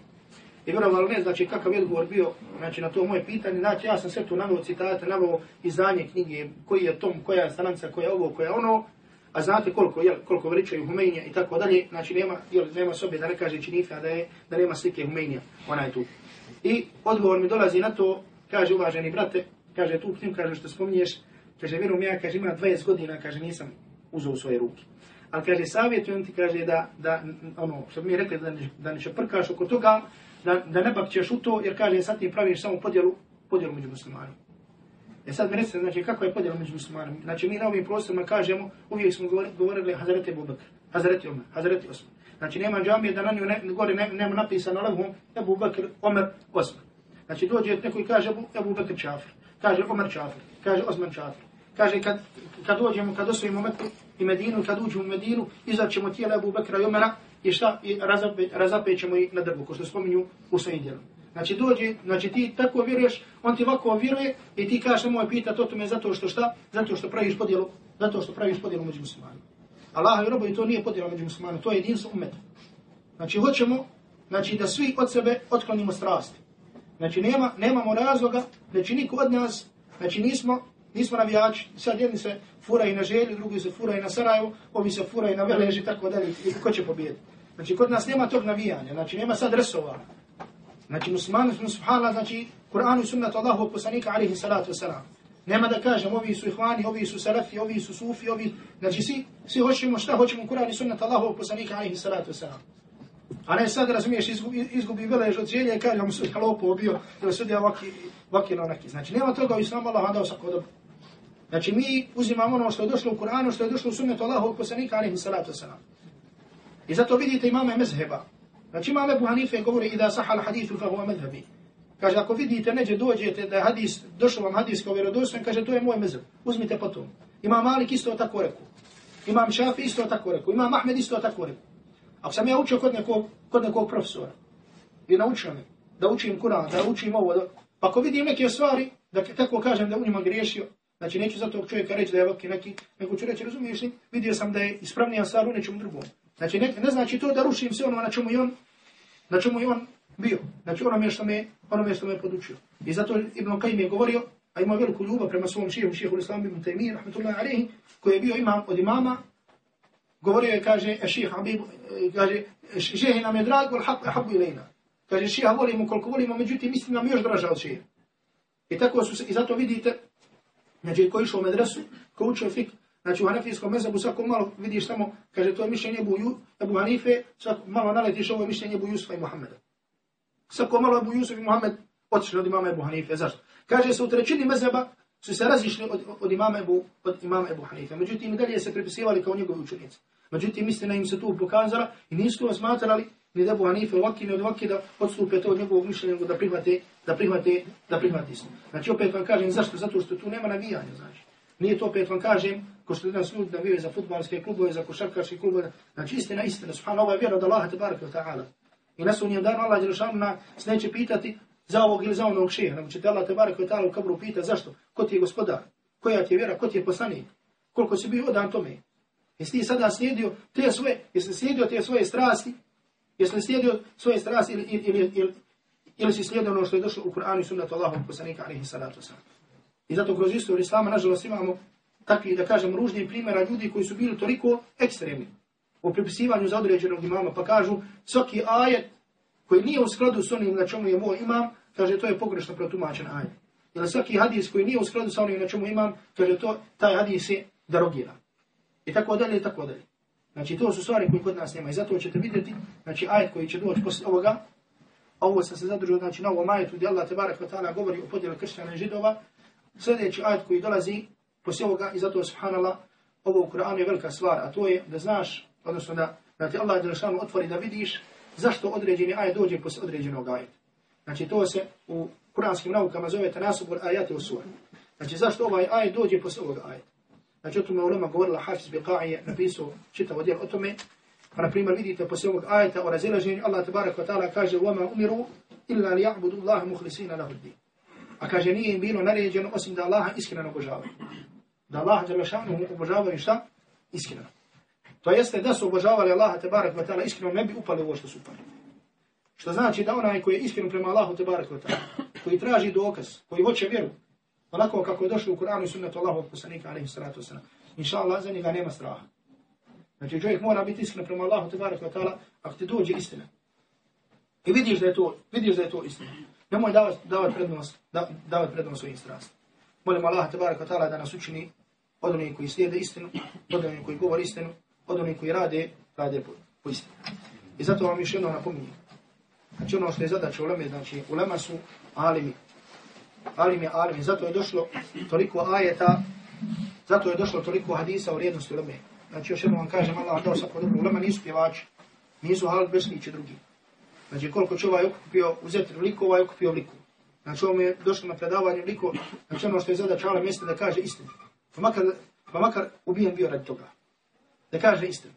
I vjerovalo ne, znači kakav je odgovor bio znači, na to moje pitanje. Znači ja sam sve tu navio citate, navio izdanje knjige, koji je tom, koja je stranca, koja je ovo, koja je ono. A znate koliko, jel, koliko veličaju Humeinija i tako dalje. Znači nema, jel, nema sobe da ne kaže činifa da, je, da nema slike Humeinija. Ona je tu. I odgovor mi dolazi na to, kaže uvaženi brate, kaže tu knjigu, kaže što spominješ, kaže vjerujem ja, kaže ima 20 godina, kaže nisam uzao u svoje ruke. Ali kaže savjetujem ti, kaže da, da ono, što bi mi rekli da ne, da ne prkaš oko toga, da, da ne bakćeš u to, jer kaže, sad ti praviš samo podjelu, podjelu među muslimanima. E sad mi recite, znači, kako je podjela među muslimanima? Znači, mi na ovim prostorima kažemo, uvijek smo govorili Hazreti Ebu Bekr, Hazreti Omer, Hazreti Osman. Znači nema džamije da na nju ne, gore ne, nema napisano lehum Ebu Bekr, Omer, Osman. Znači dođe neko i kaže Ebu, Ebu Bekr Čafir, kaže Omer Čafir, kaže Osman Čafir. Kaže kad, kad dođemo, kad osvojimo Meku i Medinu, kad uđemo u Medinu, izaćemo tijela Ebu Bekra i Omera i šta? I razape, razapećemo ih na drvo, ko što spominju u svojim djelom. Znači dođe, znači ti tako vjeruješ, on ti ovako vjeruje i ti kažeš nemoj pitati o tome zato što šta? Zato što praviš podjelu, zato što praviš podjelu među muslimanima. Allah i robovi to nije podjela među muslimanima, to je jedinstvo umeta. Znači hoćemo znači, da svi od sebe otklonimo strasti. Znači nema, nemamo razloga, znači niko od nas, znači nismo, nismo navijači, sad jedni se furaju na želju, drugi se furaju na Sarajevo, ovi se furaju na Veleži, tako dalje, i ko će pobijediti? Znači kod nas nema tog navijanja, znači nema sad resova. Znači muslimani smo subhala, znači Kur'an i sunnat Allahu poslanika alihi salatu wasalam. Nema da kažem, ovi su ihvani, ovi su salafi, ovi su sufi, ovi... Znači svi, svi hoćemo šta hoćemo Kur'an i sunnat Allahu poslanika alihi salatu wasalam. A ne sad razumiješ, izgubi, izgubi velež od želje, kaže mu sudja lopo bio, ili sudja vaki, vaki ili onaki. Znači nema toga u islamu Allah dao sako dobro. Znači mi uzimamo ono što je došlo u Kur'anu, što je došlo u sunnetu Allahu poslanika alejhi salatu wasalam. I zato vidite imame mezheba. Znači imam Ebu Hanife govori i da sahal hadithu fa huwa madhhabi. Kaže ako vidite neđe dođete da hadis, došao vam hadis kao vjerodostan, kaže to je moj mezheb. Uzmite potom. Imam Malik isto tako rekao. Imam Šafi isto tako rekao. Imam Ahmed isto tako rekao. Ako sam ja učio kod nekog, kod nekog profesora i naučio me da učim Kur'an, da učim ovo, da, pa ako vidim neke stvari, da tako kažem da u njima griješio, znači neću za tog čovjeka reći da je ovakvi neki, nego ću reći, razumiješ li, vidio sam da je ispravnija stvar u nečemu drugom. Znači ne, ne znači to da rušim sve ono na čemu je on, na čemu je on bio. Znači ono što me, ono što me podučio. I zato Ibn Qayyim je govorio, a ima veliku ljubav prema svom šijehu, šijehu Islam Ibn Taymiyyah, rahmetullahi alaihi, koji je bio imam od imama, govorio je, kaže, e, šijeh Habib, e, kaže, šijeh nam je drag, vol haq habu ilajna. Kaže, šijeha volimo koliko volimo, međutim, mislim nam još draža od šijeha. I tako su se, i zato vidite, znači, ko išao u medresu, ko učio fik, Znači u Hanefijskom mezabu svako malo vidiš tamo, kaže to je mišljenje Ebu, Ju, Ebu Hanife, svako malo naletiš ovo mišljenje Ebu Jusufa i Muhammeda. Svako malo Ebu Jusuf i Muhammed otišli od imama Ebu Hanife. Zašto? Kaže se u trećini mezaba su se razišli od, od, imama Ebu, od imama Ebu Hanife. Međutim, i dalje se pripisivali kao njegovi učenici. Međutim, istina im se tu pokazala i nisu smatrali ni da Ebu Hanife ovaki ni od ovaki da odstupe to od njegovog mišljenja da prihvate, da prihvate, da prihvate. Znači opet vam kažem zašto? Zato što tu nema navijanja. Znači. Nije to opet vam kažem ko što danas ljudi navijaju za futbalske klubove, za košarkaške klubove. Znači istina, istina, subhano, ova je vjera od Allaha tabaraka ta'ala. I nas u njem Allah Đelšanu nas neće pitati za ovog ili za onog šeha, nego će te Allah tabaraka ta'ala u kabru pita zašto, ko ti je gospodar, koja ti je vjera, ko ti je poslanik, koliko si bio odan tome. Jesi ti sada slijedio te svoje, jesi slijedio te svoje strasti, jesi slijedio svoje strasti ili, ili, ili, ili, ili si slijedio ono što je došlo u Kur'anu i sunnatu Allahom poslanika alaihi salatu wasalam. I zato kroz istoriju Islama, nažalost, imamo takvi, da kažem, ružni primjera ljudi koji su bili toliko ekstremni u pripisivanju za određenog imama, pa kažu svaki ajet koji nije u skladu s onim na čemu je moj imam, kaže to je pogrešno protumačen ajet. Ili svaki hadis koji nije u skladu sa onim na čemu imam, kaže to, taj hadis je darogira. I tako dalje, i tako dalje. Znači to su stvari koje kod nas nema i zato ćete vidjeti, znači ajet koji će doći posle ovoga, ovo sam se zadržao, znači na ovom ajetu gdje Allah tebarak wa ta'ala govori o podjelu kršćana i židova, sljedeći ajet koji dolazi poslije ovoga i zato subhanallah ovo u Kur'anu je velika stvar, a to je da znaš, odnosno da, da ti Allah Đelešanu otvori da vidiš zašto određeni ajet dođe poslije određenog ajeta. Znači to se u kuranskim naukama zove tanasubur ajate u suri. Znači zašto ovaj ajet dođe poslije ovog ajeta. Znači o tome ulema govorila Hafiz Biqa'i je napisao čitavo djel o tome. Pa na primjer vidite poslije ovog ajeta o razilaženju Allah tabarak wa ta'ala kaže وَمَا umiru illa li ja'budu Allah muhlisina lahu din. A kaže nije im bilo naređeno osim da Allaha iskreno obožavaju. Da Allaha Đelešanu obožavaju šta? Iskreno. To jeste da su obožavali Allaha te barek vatala iskreno ne bi upali u ovo što su upali. Što znači da onaj koji je iskren prema Allahu te barek vatala, koji traži dokaz, koji hoće vjeru, onako kako je došlo u Kur'anu i sunnetu Allahu poslanika alaihi salatu wasalam, inša Allah za njega nema straha. Znači čovjek mora biti iskren prema Allahu tebara barek ta'ala ako ti dođe istina. I vidiš da je to, vidiš da je to istina. Nemoj davati davat prednost, davat prednost svojim strastima. Molim Allah te barek ta'ala da nas učini od onih koji slijede istinu, od onih koji govori istinu, od onih koji rade, rade po, po istinu. I zato vam još jedno napominjem. Znači ono što je zadaća uleme, znači ulema su alimi. Alimi, alimi. Zato je došlo toliko ajeta, zato je došlo toliko hadisa u vrijednosti uleme. Znači još jednom vam kažem, Allah dao svako dobro, ulema nisu pjevači. nisu halal besnići drugi. Znači koliko će ovaj okupio uzeti liku, ovaj okupio liku. Znači ovo je došlo na predavanje liku, znači ono što je zada Allah mjesta da kaže istinu. Pa makar, pa makar ubijen bio radi toga. Da kaže istinu.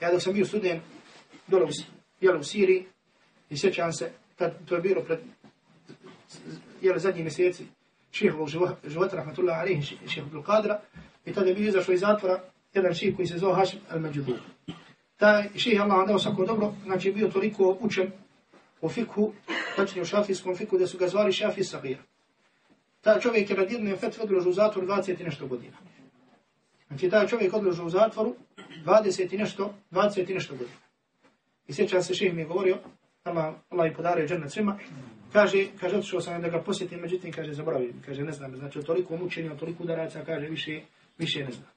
Ja dok sam bio student, dole u, jel, u Siriji, i sjećam se, kad to je bilo pred jel, zadnji mjeseci šehovog života, rahmatullahi alaihi, šehovog Abdul Qadra, i tada je bio izašao iz zatvora jedan ših koji se zove Hašim al-Mađudu. Taj ših Allah vam dao svako dobro, znači bio toliko učen u fikhu, tačnije u šafijskom fikhu, da su ga zvali šafij Sabir. Ta čovjek je radijedno fetve odložu u zatvor 20 i nešto godina. Znači taj čovjek odložu u zatvoru 20 i nešto, 20 i nešto godina. I sjećam se ših mi je govorio, Allah, Allah je podario džennet svima, kaže, kaže, otišao sam da ga posjetim, međutim, kaže, zaboravim, kaže, ne znam, znači, toliko mučenja, toliko udaraca, kaže, više, više ne znam.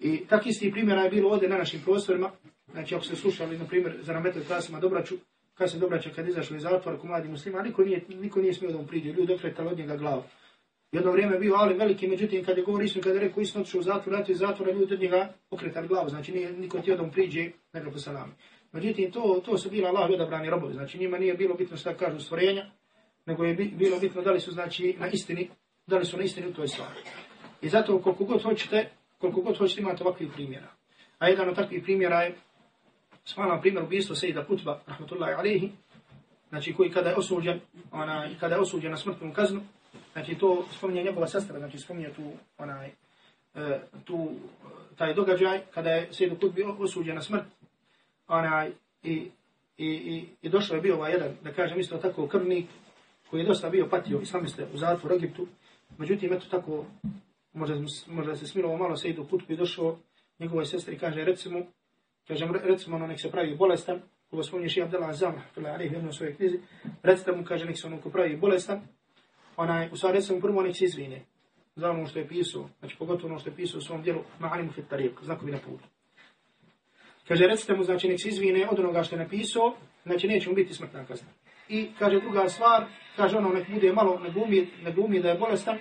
I tak isti primjera je bilo ovdje na našim prostorima, znači, ako ste slušali, na primjer, za nametel klasima Dobraću, kad se Dobraća kad izašli iz zatvora, ko mladi muslima, niko nije, niko nije smio da mu priđe, ljudi okretali od njega glavu. Jedno vrijeme bio ali veliki, međutim, kad je govori istinu, kad je rekao istinu, otišao u zatvor, vratio iz zatvora, ljudi od njega okretali glavu, znači, nije, niko ti da mu priđe, nego po salami. Međutim, to, to su bila Allah odabrani robovi, znači njima nije bilo bitno šta kažu stvorenja, nego je bilo bitno da li su znači na istini, da li su na istini u toj stvari. I zato koliko god hoćete, koliko god hoćete imate ovakvih primjera. A jedan od takvih primjera je, smalan primjer ubijstvo Sejda Kutba, rahmatullahi alihi, znači koji kada je osuđen, ona, kada je osuđen na smrtnu kaznu, znači to spominje njegova sestra, znači spominje tu, onaj, e, tu, taj događaj, kada je Sejda Kutbi osuđen na smrt, onaj, i, i, i, i došao je bio ovaj jedan, da kažem isto tako, krvnik, koji je dosta bio patio i u zatvoru Egiptu. Međutim, eto tako, možda, možda se smilovo malo se idu put, i došao njegovoj sestri, kaže, recimo, kaže, recimo, ono, nek se pravi bolestan, koga spominješ i Abdela Azam, fila alih, jedno svojoj knjizi, recite mu, kaže, nek se ono ko pravi bolestan, onaj, u stvari, recimo, prvo nek se izvine, za ono što je pisao, znači, pogotovo ono što je pisao u svom dijelu, ma'alimu fit tariq, znakovi na putu. Kaže, recite mu, znači, nek se izvine od onoga što je napisao, znači, neće mu biti smrtna kazna. I, kaže, druga stvar, kaže, ono, nek bude malo, ne glumi, ne glumi da je bolestan,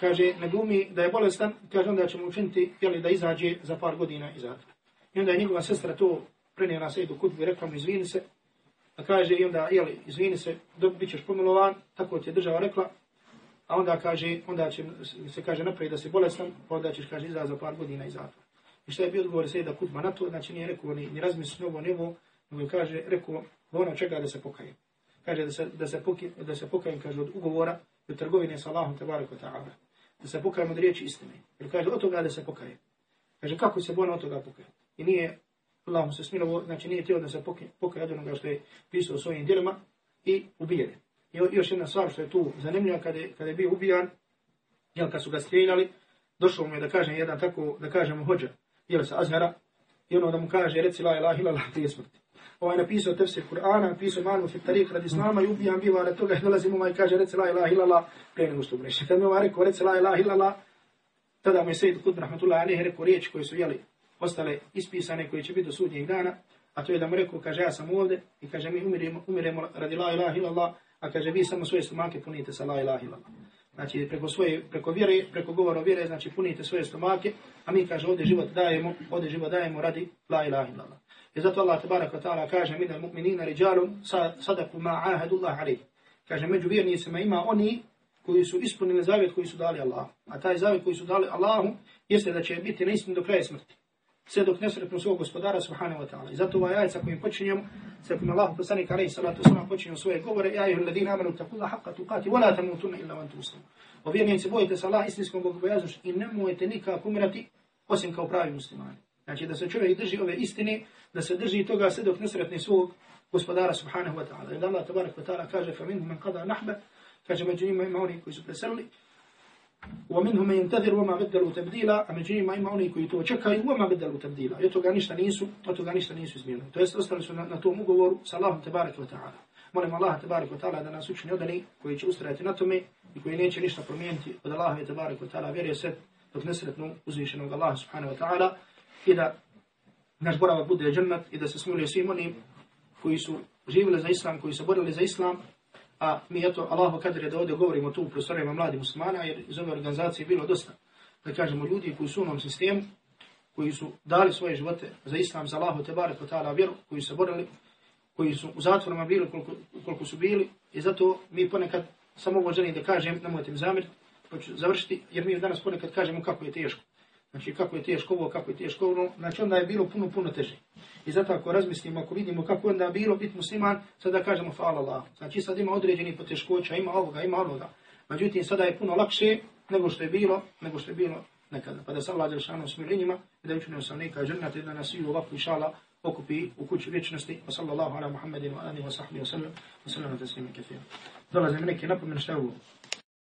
kaže, ne glumi da je bolestan, kaže, onda će mu učiniti, jeli, da izađe za par godina iz zatvora. I onda je njegova sestra to prenijela se idu kutbu i rekla mu, izvini se, a kaže, i onda, jeli, izvini se, bit ćeš pomilovan, tako ti je država rekla, a onda kaže, onda će se kaže napravi da se bolestan, pa onda ćeš, kaže, izađe za par godina iz zatvora. I šta je bio odgovor Sejda Kutba na to, znači nije rekao ni, ni razmisli ovo, ni ovo, nego kaže, rekao, ono čega da se pokaje. Kaže da se, da se, poki, da se pokajem, kaže, od ugovora i od trgovine sa Allahom, tabarik ta'ala. Da se pokajemo od riječi istine. Jer kaže, od toga da se pokaje. Kaže, kako se bona od toga pokaje? I nije, Allahom se smilovo, znači nije tijelo da se pokaje, pokaje od onoga što je pisao svojim djelima i ubijene. I još jedna stvar što je tu zanimljiva, kada je, kada je bio ubijan, jel, kad su ga strijeljali, došao mu je da kažem jedan tako, da kažemo hođa, jel sa Azhara, i ono da mu kaže, reci la ilaha ila Allah prije smrti. Ovaj napisao tefsir Kur'ana, napisao manu fit tarik radi snama i ubijam biva na toga i dolazim ovaj i kaže, reci la ilaha ila Allah prije nego što umreš. Kad mi ovaj rekao, reci la ilaha ila Allah, tada mu je Sejid Kudr, rahmatullahi alaihi, rekao riječ koje su jeli, ostale ispisane, koje će biti do sudnjeg dana, a to je da mu rekao, kaže, ja sam ovde i kaže, mi umiremo, umiremo radi la ilaha ila Allah, a kaže, vi samo svoje stomake punite sa la ilaha ila Allah. Znači, preko svoje, preko vjere, preko govora vjere, znači, punite svoje stomake, a mi, kaže, ovdje život dajemo, ovdje život dajemo radi la ilaha illallah je I zato Allah, tabarak wa ta'ala, kaže, min al mu'minina rijalun sadaku ma ahadullah alayh alaih. Kaže, među vjernicima ima oni koji su ispunili zavjet koji su dali Allah. A taj zavjet koji su dali Allahu, jeste da će biti na istinu do kraja smrti. Sve dok ne sretnu svog gospodara, subhanahu wa ta'ala. I zato ovaj ajed sa kojim počinjemo, sa kojim Allah poslanik alaihi salatu sallam počinjemo svoje govore, ja ih ladina amanu takulla haqqa tuqati, wala tamutunna illa vantu tuslimu. O vjernici, bojite se Allah istinskom bogobojaznošću i nemojte nikako umirati osim kao pravi muslimani. Znači da se čovjek drži ove istine, da se drži toga sve dok ne sretne svog gospodara subhanahu wa ta'ala. Jer Allah tabarak wa ta'ala kaže, fa minhu man qada nahba, kaže među njima ima oni koji su preselili, ومنهم من ينتظر وما بدلوا تبديلا badalu tabdila, a među njima ima oni koji to čekaju wa ma badalu tabdila. I od toga ništa nisu, od toga ništa nisu izmijenili. To jest ostali su na, na tom ugovoru sa Allahom tabarak wa ta'ala. Molim Allaha tabarak wa ta'ala da nas učini odani koji će ustrajati na tome i koji neće ništa promijeniti od Allaha tabarak wa ta'ala vjeruje se dok ne sretnu uzvišenog Allaha subhanahu wa ta'ala i da naš boravak bude džennet i da se smiluje svim onim koji su živjeli za islam, koji su borili za islam, a mi eto, Allahu kader je da ovdje govorimo tu u prostorima mladih muslimana, jer iz ove organizacije je bilo dosta, da kažemo, ljudi koji su u onom sistemu, koji su dali svoje živote za islam, za Allahu te barek ta'ala vjeru, koji su se borili, koji su u zatvorima bili koliko, koliko su bili i zato mi ponekad samo ovo želim da kažem, nemojte mi zamiriti, pa ću završiti, jer mi danas ponekad kažemo kako je teško. Znači kako je teško ovo, kako je teško ono, znači onda je bilo puno, puno teže. I zato ako razmislimo, ako vidimo kako onda bilo biti musliman, sada kažemo hvala Allah. Znači sad ima određeni poteškoća, ima ovoga, ima onoga. Međutim, sada je puno lakše nego što je bilo, nego što je bilo nekada. Pa da se Allah Đelšanu smilinjima i da učinio sam neka džernata i da nas i ovako išala okupi u kuću vječnosti. Wa sallallahu ala Muhammedin wa alihi wa sahbihi wa sallam. Wa sallam na taslimu kefira. Dolazim neki napomen šta je ovo.